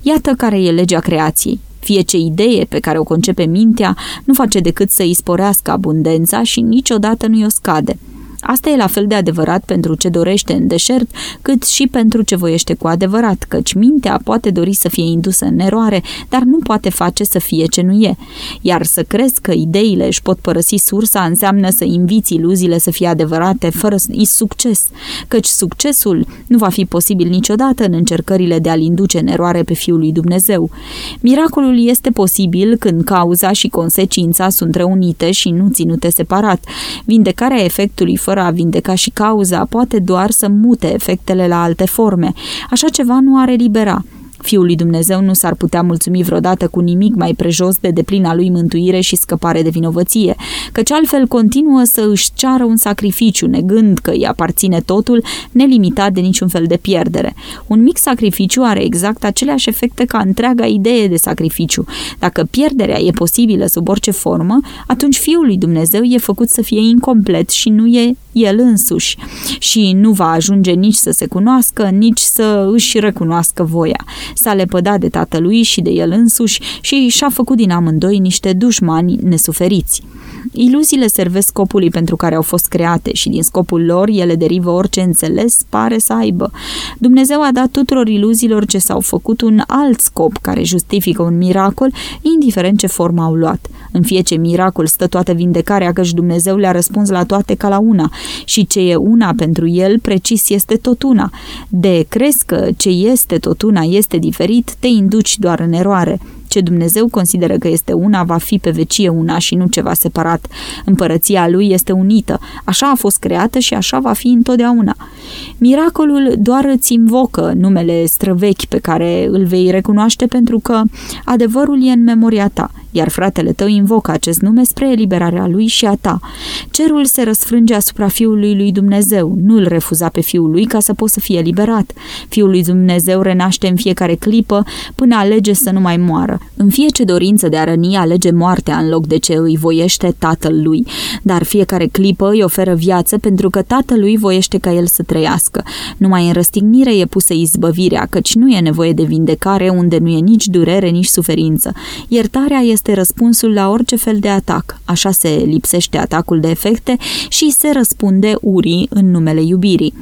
Iată care e legea creației. Fie ce idee pe care o concepe mintea nu face decât să îi sporească abundența și niciodată nu-i o scade. Asta e la fel de adevărat pentru ce dorește în deșert, cât și pentru ce voiește cu adevărat, căci mintea poate dori să fie indusă în eroare, dar nu poate face să fie ce nu e. Iar să crezi că ideile își pot părăsi sursa înseamnă să inviți iluziile să fie adevărate fără succes, căci succesul nu va fi posibil niciodată în încercările de a-l induce în eroare pe Fiul lui Dumnezeu. Miracolul este posibil când cauza și consecința sunt reunite și nu ținute separat. Vindecarea efectului fără a vindeca și cauza, poate doar să mute efectele la alte forme. Așa ceva nu are libera. Fiul lui Dumnezeu nu s-ar putea mulțumi vreodată cu nimic mai prejos de deplina lui mântuire și scăpare de vinovăție, căci altfel continuă să își ceară un sacrificiu, negând că îi aparține totul, nelimitat de niciun fel de pierdere. Un mic sacrificiu are exact aceleași efecte ca întreaga idee de sacrificiu. Dacă pierderea e posibilă sub orice formă, atunci Fiul lui Dumnezeu e făcut să fie incomplet și nu e el însuși și nu va ajunge nici să se cunoască, nici să își recunoască voia. S-a lepădat de tatălui și de el însuși și și-a făcut din amândoi niște dușmani nesuferiți. Iluziile servesc scopului pentru care au fost create și din scopul lor ele derivă orice înțeles pare să aibă. Dumnezeu a dat tuturor iluziilor ce s-au făcut un alt scop care justifică un miracol, indiferent ce formă au luat. În fie ce miracol stă toată vindecarea, căci Dumnezeu le-a răspuns la toate ca la una și ce e una pentru el, precis este tot una. De crezi că ce este tot una este diferit, te induci doar în eroare. Ce Dumnezeu consideră că este una, va fi pe vecie una și nu ceva separat. Împărăția lui este unită. Așa a fost creată și așa va fi întotdeauna. Miracolul doar îți invocă numele străvechi pe care îl vei recunoaște pentru că adevărul e în memoria ta iar fratele tău invocă acest nume spre eliberarea lui și a ta. Cerul se răsfrânge asupra Fiului lui Dumnezeu, nu îl refuza pe Fiul lui ca să poți să fie liberat. Fiul lui Dumnezeu renaște în fiecare clipă până alege să nu mai moară. În fie ce dorință de a răni alege moartea în loc de ce îi voiește tatăl lui, dar fiecare clipă îi oferă viață pentru că tatăl lui voiește ca el să trăiască. Numai în răstignire e pusă izbăvirea, căci nu e nevoie de vindecare unde nu e nici durere, nici suferință. Iertarea este este răspunsul la orice fel de atac. Așa se lipsește atacul de efecte și se răspunde urii în numele iubirii.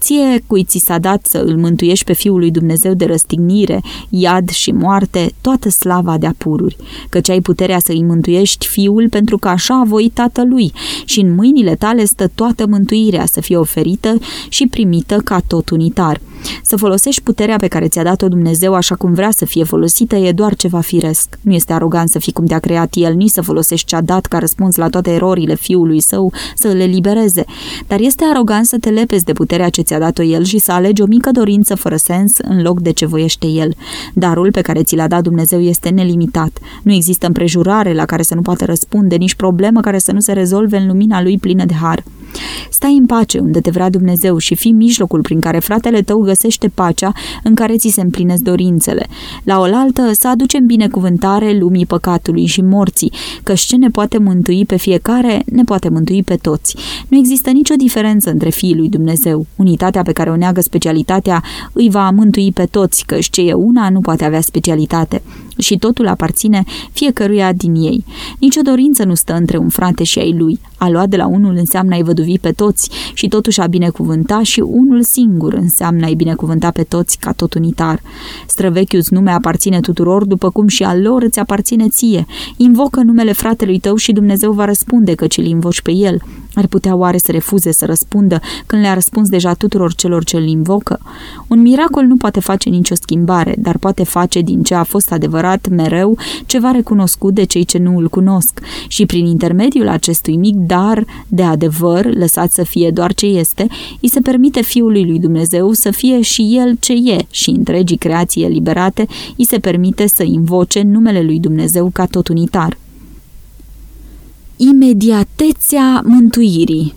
Ție cui ți s-a dat să îl mântuiești pe Fiul lui Dumnezeu de răstignire, iad și moarte, toată slava de apururi, căci ai puterea să îi mântuiești Fiul pentru că așa a voit Tatălui și în mâinile tale stă toată mântuirea să fie oferită și primită ca tot unitar. Să folosești puterea pe care ți-a dat-o Dumnezeu așa cum vrea să fie folosită e doar ceva firesc. Nu este arogant să fii cum te-a creat El, nici să folosești ce a dat ca răspuns la toate erorile Fiului Său să le libereze. Dar este arogant să te lepezi de puterea ce ți-a dat-o El și să alegi o mică dorință fără sens în loc de ce voiește El. Darul pe care ți l-a dat Dumnezeu este nelimitat. Nu există împrejurare la care să nu poată răspunde, nici problemă care să nu se rezolve în lumina Lui plină de har. Stai în pace unde te vrea Dumnezeu și fii mijlocul prin care fratele tău găsește pacea în care ți se împlinesc dorințele. La oaltă să aducem binecuvântare lumii păcatului și morții, că ce ne poate mântui pe fiecare, ne poate mântui pe toți. Nu există nicio diferență între fiii lui Dumnezeu. Unitatea pe care o neagă specialitatea îi va mântui pe toți, că ce e una nu poate avea specialitate și totul aparține fiecăruia din ei. Nici o dorință nu stă între un frate și ai lui. A lua de la unul înseamnă a-i văduvi pe toți și totuși a binecuvânta și unul singur înseamnă a-i binecuvânta pe toți ca tot unitar. Străvechiul nume aparține tuturor, după cum și al lor îți aparține ție. Invocă numele fratelui tău și Dumnezeu va răspunde că ce-l invoci pe el. Ar putea oare să refuze să răspundă când le-a răspuns deja tuturor celor ce îl invocă? Un miracol nu poate face nicio schimbare, dar poate face din ce a fost adevărat mereu ceva recunoscut de cei ce nu îl cunosc și prin intermediul acestui mic dar de adevăr, lăsat să fie doar ce este, îi se permite Fiului lui Dumnezeu să fie și El ce e și întregii creații eliberate îi se permite să invoce numele lui Dumnezeu ca tot unitar. Imediatețea mântuirii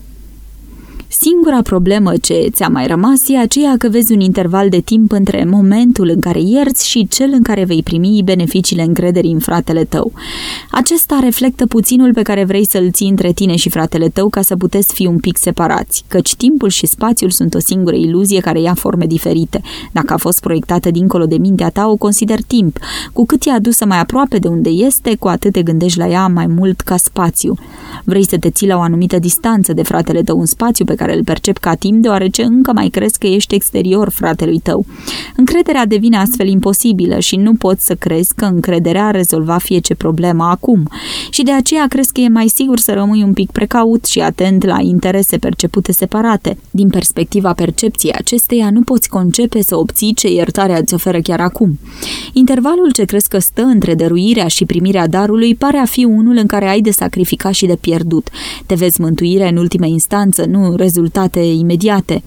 Singura problemă ce ți-a mai rămas e aceea că vezi un interval de timp între momentul în care ierți și cel în care vei primi beneficiile încrederii în fratele tău. Acesta reflectă puținul pe care vrei să-l ții între tine și fratele tău ca să puteți fi un pic separați, căci timpul și spațiul sunt o singură iluzie care ia forme diferite. Dacă a fost proiectată dincolo de mintea ta, o consider timp. Cu cât e adusă mai aproape de unde este, cu atât te gândești la ea mai mult ca spațiu. Vrei să te ții la o anumită distanță de fratele tău, un spațiu pe care îl percep ca timp, deoarece încă mai crezi că ești exterior fratelui tău. Încrederea devine astfel imposibilă și nu poți să crezi că încrederea rezolva fie ce problemă acum. Și de aceea crezi că e mai sigur să rămâi un pic precaut și atent la interese percepute separate. Din perspectiva percepției acesteia, nu poți concepe să obții ce iertarea îți oferă chiar acum. Intervalul ce crezi că stă între dăruirea și primirea darului pare a fi unul în care ai de sacrificat și de pierdut. Te vezi mântuirea în ultima instanță, nu rezultate imediate.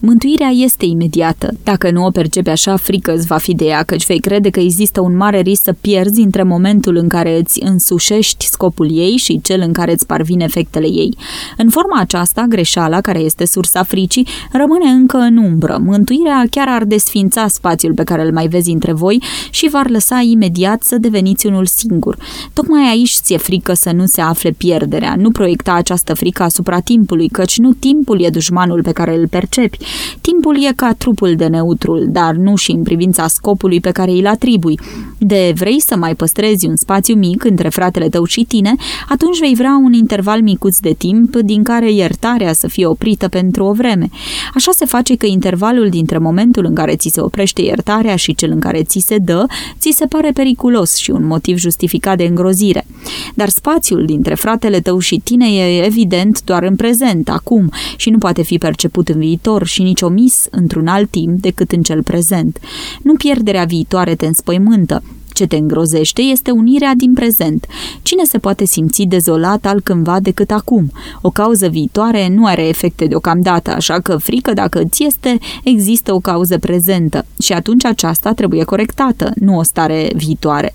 Mântuirea este imediată. Dacă nu o percepi așa, frică îți va fi de ea, căci vei crede că există un mare risc să pierzi între momentul în care îți însușești scopul ei și cel în care îți parvin efectele ei. În forma aceasta, greșeala, care este sursa fricii, rămâne încă în umbră. Mântuirea chiar ar desfința spațiul pe care îl mai vezi între voi și v-ar lăsa imediat să deveniți unul singur. Tocmai aici ți-e frică să nu se afle pierderea. Nu proiecta această frică asupra timpului, căci nu timpul e dușmanul pe care îl percepi, Timpul e ca trupul de neutrul, dar nu și în privința scopului pe care îl atribui. De vrei să mai păstrezi un spațiu mic între fratele tău și tine, atunci vei vrea un interval micuț de timp din care iertarea să fie oprită pentru o vreme. Așa se face că intervalul dintre momentul în care ți se oprește iertarea și cel în care ți se dă, ți se pare periculos și un motiv justificat de îngrozire. Dar spațiul dintre fratele tău și tine e evident doar în prezent, acum, și nu poate fi perceput în viitor și nici omis într-un alt timp decât în cel prezent. Nu pierderea viitoare te înspăimântă, ce te îngrozește este unirea din prezent. Cine se poate simți dezolat altcândva decât acum? O cauză viitoare nu are efecte deocamdată, așa că frică dacă ți este, există o cauză prezentă și atunci aceasta trebuie corectată, nu o stare viitoare.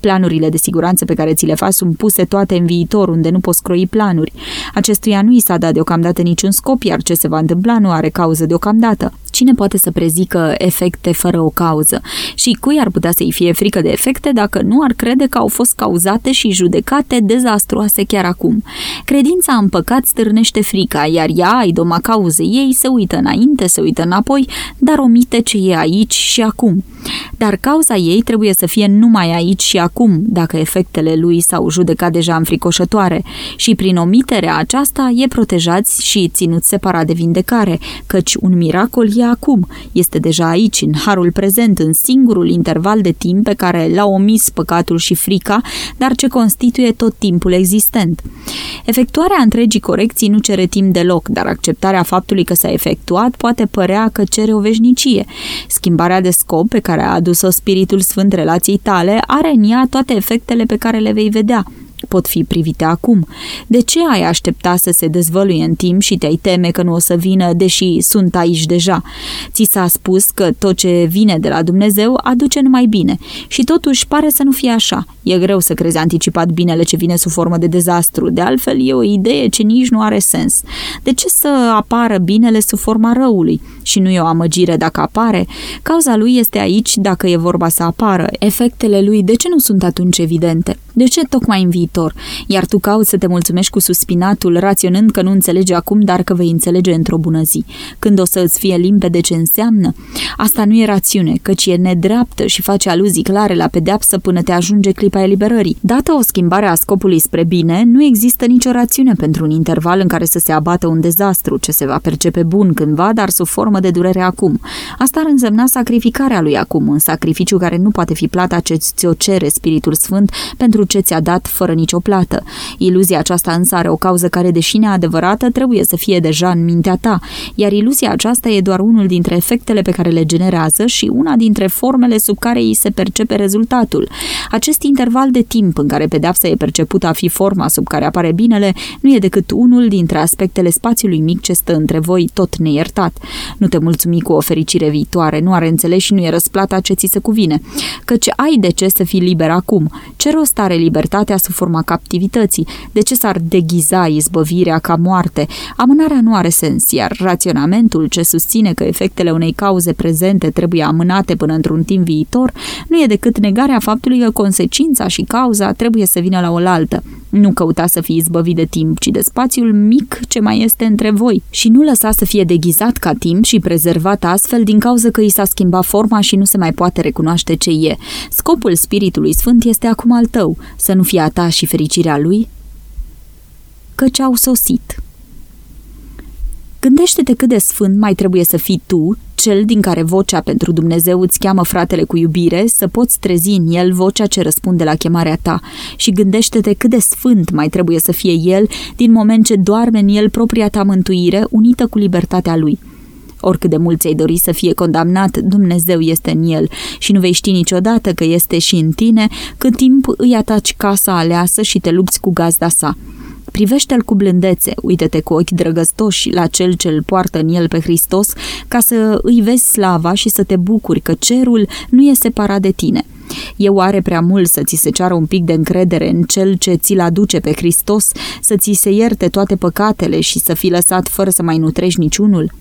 Planurile de siguranță pe care ți le faci sunt puse toate în viitor, unde nu poți croi planuri. Acestuia nu i s-a dat deocamdată niciun scop, iar ce se va întâmpla nu are cauză deocamdată. Cine poate să prezică efecte fără o cauză? Și cui ar putea să-i fie frică de efecte dacă nu ar crede că au fost cauzate și judecate dezastruoase chiar acum? Credința în păcat stârnește frica, iar ea, idoma cauze ei, se uită înainte, se uită înapoi, dar omite ce e aici și acum. Dar cauza ei trebuie să fie numai aici și acum, dacă efectele lui s-au judecat deja înfricoșătoare, și prin omiterea aceasta e protejați și ținut separat de vindecare, căci un miracol e acum, este deja aici, în harul prezent, în singurul interval de timp pe care l-a omis păcatul și frica, dar ce constituie tot timpul existent. Efectuarea întregii corecții nu cere timp deloc, dar acceptarea faptului că s-a efectuat poate părea că cere o veșnicie. Schimbarea de scop pe care a adus-o Spiritul Sfânt relației tale are în ea toate efectele pe care le vei vedea pot fi privite acum. De ce ai aștepta să se dezvăluie în timp și te-ai teme că nu o să vină, deși sunt aici deja? Ți s-a spus că tot ce vine de la Dumnezeu aduce numai bine și totuși pare să nu fie așa. E greu să crezi anticipat binele ce vine sub formă de dezastru, de altfel e o idee ce nici nu are sens. De ce să apară binele sub forma răului? Și nu e o amăgire dacă apare? Cauza lui este aici dacă e vorba să apară. Efectele lui de ce nu sunt atunci evidente? De ce tocmai în viitor? Iar tu cauți să te mulțumești cu suspinatul, raționând că nu înțelegi acum, dar că vei înțelege într-o bună zi. Când o să îți fie limpede ce înseamnă? Asta nu e rațiune, căci e nedreaptă și face aluzii clare la pedeapsă până te ajunge clipa eliberării. Dată o schimbare a scopului spre bine, nu există nicio rațiune pentru un interval în care să se abată un dezastru, ce se va percepe bun cândva, dar sub formă formă de durere acum. Asta ar însemna sacrificarea lui acum, un sacrificiu care nu poate fi plata ce ți-o cere Spiritul Sfânt pentru ce ți-a dat fără nicio plată. Iluzia aceasta însă are o cauză care, deși neadevărată, trebuie să fie deja în mintea ta, iar iluzia aceasta e doar unul dintre efectele pe care le generează și una dintre formele sub care îi se percepe rezultatul. Acest interval de timp în care pedeapsa e percepută a fi forma sub care apare binele nu e decât unul dintre aspectele spațiului mic ce stă între voi tot neiertat. Nu te mulțumi cu o fericire viitoare, nu are înțeles și nu e răsplata ce ți se cuvine. Căci ai de ce să fii liber acum. Ce rost are libertatea sub forma captivității? De ce s-ar deghiza izbăvirea ca moarte? Amânarea nu are sens, iar raționamentul ce susține că efectele unei cauze prezente trebuie amânate până într-un timp viitor nu e decât negarea faptului că consecința și cauza trebuie să vină la oaltă. Nu căuta să fii izbăvit de timp, ci de spațiul mic ce mai este între voi și nu lăsa să fie deghizat ca timp și prezervat astfel din cauza că i s-a schimbat forma și nu se mai poate recunoaște ce e. Scopul Spiritului Sfânt este acum al tău, să nu fie a ta și fericirea lui, căci au sosit. Gândește-te cât de sfânt mai trebuie să fii tu, cel din care vocea pentru Dumnezeu îți cheamă fratele cu iubire, să poți trezi în el vocea ce răspunde la chemarea ta și gândește-te cât de sfânt mai trebuie să fie el din moment ce doarme în el propria ta mântuire unită cu libertatea lui. Oricât de mult ți-ai dori să fie condamnat, Dumnezeu este în el și nu vei ști niciodată că este și în tine cât timp îi ataci casa aleasă și te lupți cu gazda sa. Privește-l cu blândețe, uită-te cu ochi drăgăstoși la cel ce îl poartă în el pe Hristos, ca să îi vezi slava și să te bucuri că cerul nu e separat de tine. E oare prea mult să ți se ceară un pic de încredere în cel ce ți-l aduce pe Hristos, să ți se ierte toate păcatele și să fii lăsat fără să mai nutrești niciunul?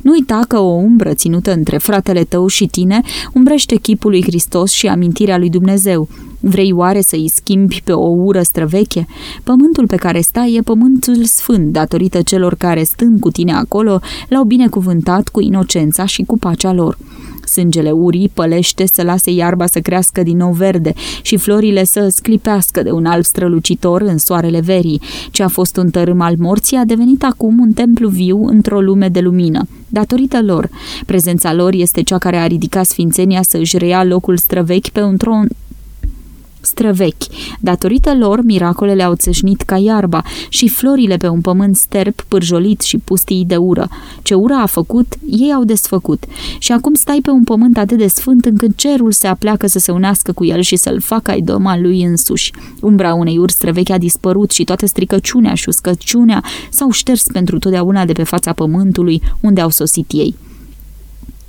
Nu uita că o umbră ținută între fratele tău și tine umbrește chipul lui Hristos și amintirea lui Dumnezeu. Vrei oare să îi schimbi pe o ură străveche? Pământul pe care stai e pământul sfânt, datorită celor care, stând cu tine acolo, l-au binecuvântat cu inocența și cu pacea lor. Sângele urii pălește să lase iarba să crească din nou verde și florile să sclipească de un alb strălucitor în soarele verii. Ce a fost un tărâm al morții a devenit acum un templu viu într-o lume de lumină. Datorită lor, prezența lor este cea care a ridicat sfințenia să își reia locul străvechi pe un tron străvechi. Datorită lor, miracolele au țâșnit ca iarba și florile pe un pământ sterp, pârjolit și pustii de ură. Ce ura a făcut, ei au desfăcut. Și acum stai pe un pământ atât de sfânt încât cerul se apleacă să se unească cu el și să-l facă ai doma lui însuși. Umbra unei uri străvechi a dispărut și toată stricăciunea și uscăciunea s-au șters pentru totdeauna de pe fața pământului unde au sosit ei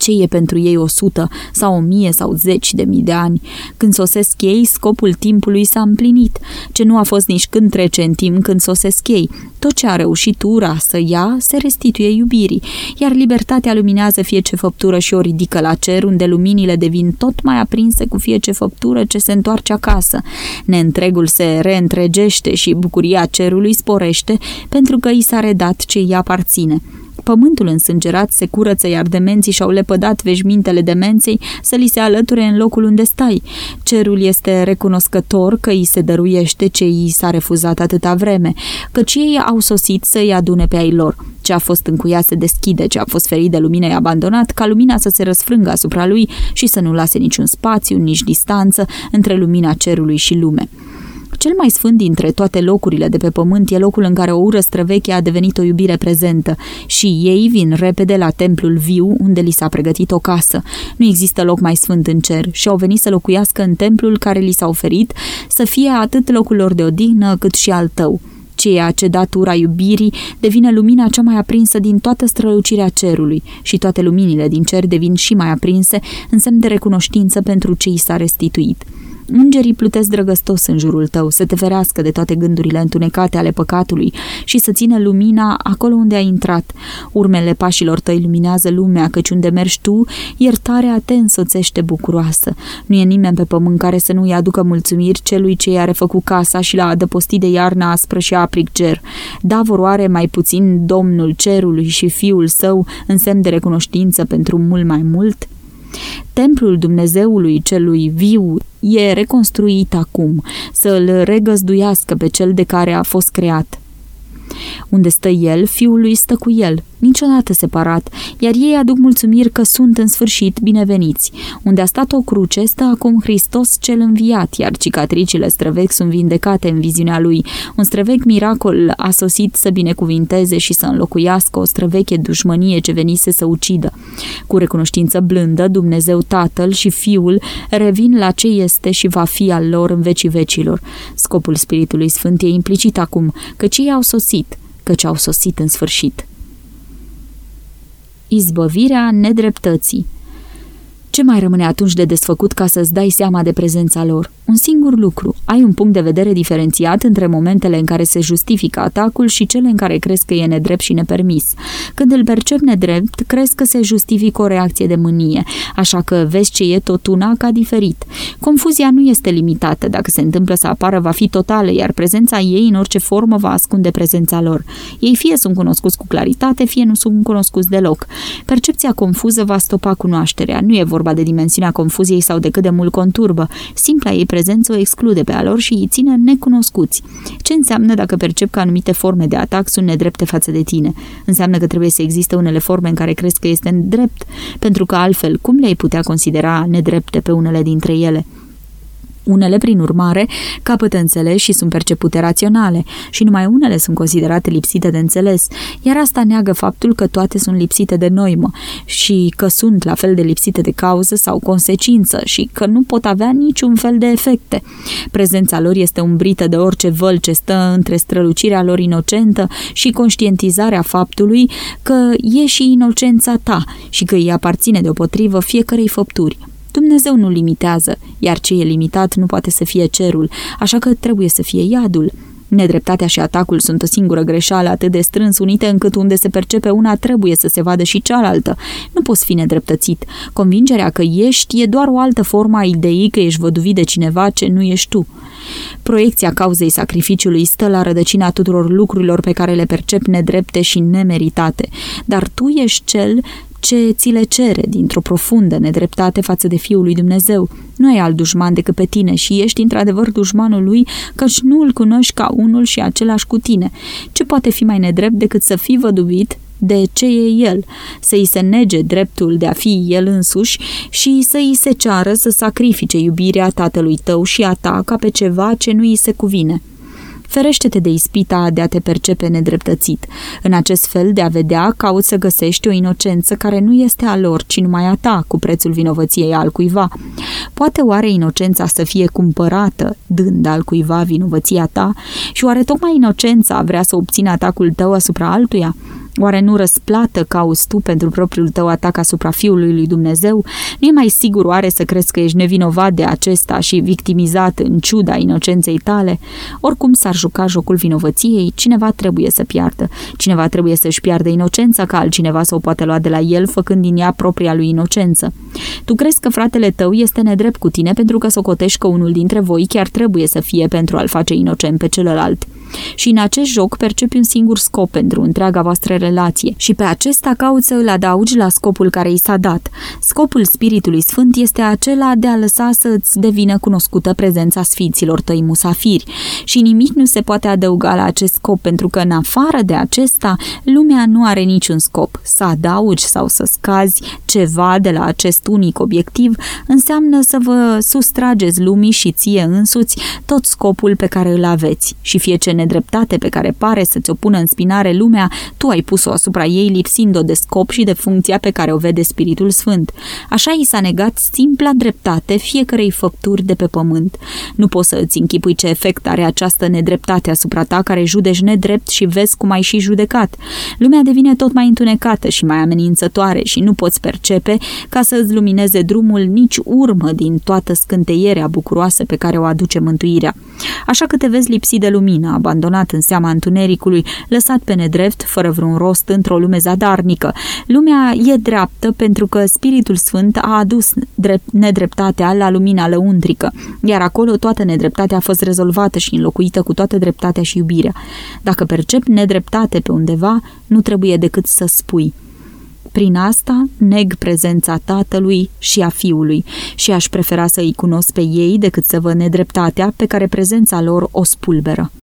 ce e pentru ei o sută sau o mie sau zeci de mii de ani. Când sosesc ei, scopul timpului s-a împlinit, ce nu a fost nici când trece în timp când sosesc ei. Tot ce a reușit ura să ia, se restituie iubirii, iar libertatea luminează fie ce făptură și o ridică la cer, unde luminile devin tot mai aprinse cu fie ce făptură ce se întoarce acasă. Neîntregul se reîntregește și bucuria cerului sporește, pentru că i s-a redat ce îi aparține. Pământul însângerat se curăță, iar demenții și-au lepădat veșmintele demenței să li se alăture în locul unde stai. Cerul este recunoscător că îi se dăruiește ce i s-a refuzat atâta vreme, căci ei au sosit să-i adune pe ai lor. Ce a fost încuiat se deschide, ce a fost ferit de lumină e abandonat, ca lumina să se răsfrângă asupra lui și să nu lase niciun spațiu, nici distanță între lumina cerului și lume. Cel mai sfânt dintre toate locurile de pe pământ e locul în care o ură străveche a devenit o iubire prezentă și ei vin repede la templul viu unde li s-a pregătit o casă. Nu există loc mai sfânt în cer și au venit să locuiască în templul care li s-a oferit să fie atât locul lor de odihnă cât și al tău. Ceea ce datura iubirii devine lumina cea mai aprinsă din toată strălucirea cerului și toate luminile din cer devin și mai aprinse în semn de recunoștință pentru ce i s-a restituit. Îngerii plutesc drăgăstos în jurul tău, să te ferească de toate gândurile întunecate ale păcatului și să țină lumina acolo unde ai intrat. Urmele pașilor tăi luminează lumea, căci unde mergi tu, iertarea te însoțește bucuroasă. Nu e nimeni pe pământ care să nu-i aducă mulțumiri celui ce i-a refăcut casa și l-a adăpostit de iarnă aspră și apric ger. Da voroare mai puțin Domnul cerului și fiul său în semn de recunoștință pentru mult mai mult? Templul Dumnezeului celui viu e reconstruit acum, să îl regăzduiască pe cel de care a fost creat. Unde stă el, fiul lui stă cu el. Niciodată separat, iar ei aduc mulțumiri că sunt în sfârșit bineveniți. Unde a stat o cruce, stă acum Hristos cel înviat, iar cicatricile străvechi sunt vindecate în viziunea lui. Un străvechi miracol a sosit să binecuvinteze și să înlocuiască o străveche dușmănie ce venise să ucidă. Cu recunoștință blândă, Dumnezeu Tatăl și Fiul revin la ce este și va fi al lor în vecii vecilor. Scopul Spiritului Sfânt e implicit acum, căci ei au sosit, căci au sosit în sfârșit. Izbăvirea nedreptății ce mai rămâne atunci de desfăcut ca să-ți dai seama de prezența lor? Un singur lucru. Ai un punct de vedere diferențiat între momentele în care se justifică atacul și cele în care crezi că e nedrept și nepermis. Când îl percep nedrept, crezi că se justifică o reacție de mânie, așa că vezi ce e tot una ca diferit. Confuzia nu este limitată. Dacă se întâmplă să apară, va fi totală, iar prezența ei în orice formă va ascunde prezența lor. Ei fie sunt cunoscuți cu claritate, fie nu sunt cunoscuți deloc. Percepția confuză va stopa cunoașterea. Nu e vorba de dimensiunea confuziei sau de cât de mult conturbă. Simpla ei prezență o exclude pe a lor și îi ține necunoscuți. Ce înseamnă dacă percep că anumite forme de atac sunt nedrepte față de tine? Înseamnă că trebuie să existe unele forme în care crezi că este nedrept, pentru că altfel cum le-ai putea considera nedrepte pe unele dintre ele? Unele, prin urmare, capătă înțeles și sunt percepute raționale și numai unele sunt considerate lipsite de înțeles, iar asta neagă faptul că toate sunt lipsite de noimă și că sunt la fel de lipsite de cauză sau consecință și că nu pot avea niciun fel de efecte. Prezența lor este umbrită de orice văl ce stă între strălucirea lor inocentă și conștientizarea faptului că e și inocența ta și că îi aparține deopotrivă fiecarei făpturi. Dumnezeu nu limitează, iar ce e limitat nu poate să fie cerul, așa că trebuie să fie iadul. Nedreptatea și atacul sunt o singură greșeală atât de strâns unite încât unde se percepe una trebuie să se vadă și cealaltă. Nu poți fi nedreptățit. Convingerea că ești e doar o altă formă a ideii că ești văduvit de cineva ce nu ești tu. Proiecția cauzei sacrificiului stă la rădăcina tuturor lucrurilor pe care le percep nedrepte și nemeritate, dar tu ești cel ce ți le cere dintr-o profundă nedreptate față de Fiul lui Dumnezeu. Nu ai alt dușman decât pe tine și ești într-adevăr dușmanul lui, căci nu îl cunoști ca unul și același cu tine. Ce poate fi mai nedrept decât să fii văduvit de ce e el, să-i se nege dreptul de a fi el însuși și să-i se ceară să sacrifice iubirea tatălui tău și a ta ca pe ceva ce nu îi se cuvine. Ferește-te de ispita de a te percepe nedreptățit. În acest fel de a vedea, cauți să găsești o inocență care nu este a lor, ci numai a ta, cu prețul vinovăției al cuiva. Poate oare inocența să fie cumpărată, dând al cuiva vinovăția ta? Și oare tocmai inocența vrea să obțină atacul tău asupra altuia? Oare nu răsplată cauți tu pentru propriul tău atac asupra Fiului lui Dumnezeu? Nu e mai sigur oare să crezi că ești nevinovat de acesta și victimizat în ciuda inocenței tale? Oricum s-ar juca jocul vinovăției, cineva trebuie să piardă. Cineva trebuie să-și piardă inocența ca altcineva să o poată lua de la el, făcând din ea propria lui inocență. Tu crezi că fratele tău este nedrept cu tine pentru că socotești că unul dintre voi chiar trebuie să fie pentru a-l face inocent pe celălalt. Și în acest joc percepi un singur scop pentru întreaga voastră relație și pe acesta cauți să îl adaugi la scopul care i s-a dat. Scopul Spiritului Sfânt este acela de a lăsa să-ți devină cunoscută prezența sfinților tăi musafiri și nimic nu se poate adăuga la acest scop pentru că în afară de acesta lumea nu are niciun scop. Să adaugi sau să scazi ceva de la acest unic obiectiv înseamnă să vă sustrageți lumii și ție însuți tot scopul pe care îl aveți și fie ce nedreptate pe care pare să-ți o pună în spinare lumea, tu ai pus-o asupra ei lipsind-o de scop și de funcția pe care o vede Spiritul Sfânt. Așa i s-a negat simpla dreptate fiecarei făpturi de pe pământ. Nu poți să îți închipui ce efect are această nedreptate asupra ta care judeci nedrept și vezi cum ai și judecat. Lumea devine tot mai întunecată și mai amenințătoare și nu poți percepe ca să îți lumineze drumul nici urmă din toată scânteierea bucuroasă pe care o aduce mântuirea. Așa că te vezi lipsit de lumină, abandonat în seama întunericului, lăsat pe nedrept, fără vreun rost, într-o lume zadarnică. Lumea e dreaptă pentru că Spiritul Sfânt a adus drept, nedreptatea la lumina lăuntrică, iar acolo toată nedreptatea a fost rezolvată și înlocuită cu toată dreptatea și iubirea. Dacă percep nedreptate pe undeva, nu trebuie decât să spui – prin asta neg prezența tatălui și a fiului și aș prefera să îi cunosc pe ei decât să văd nedreptatea pe care prezența lor o spulberă.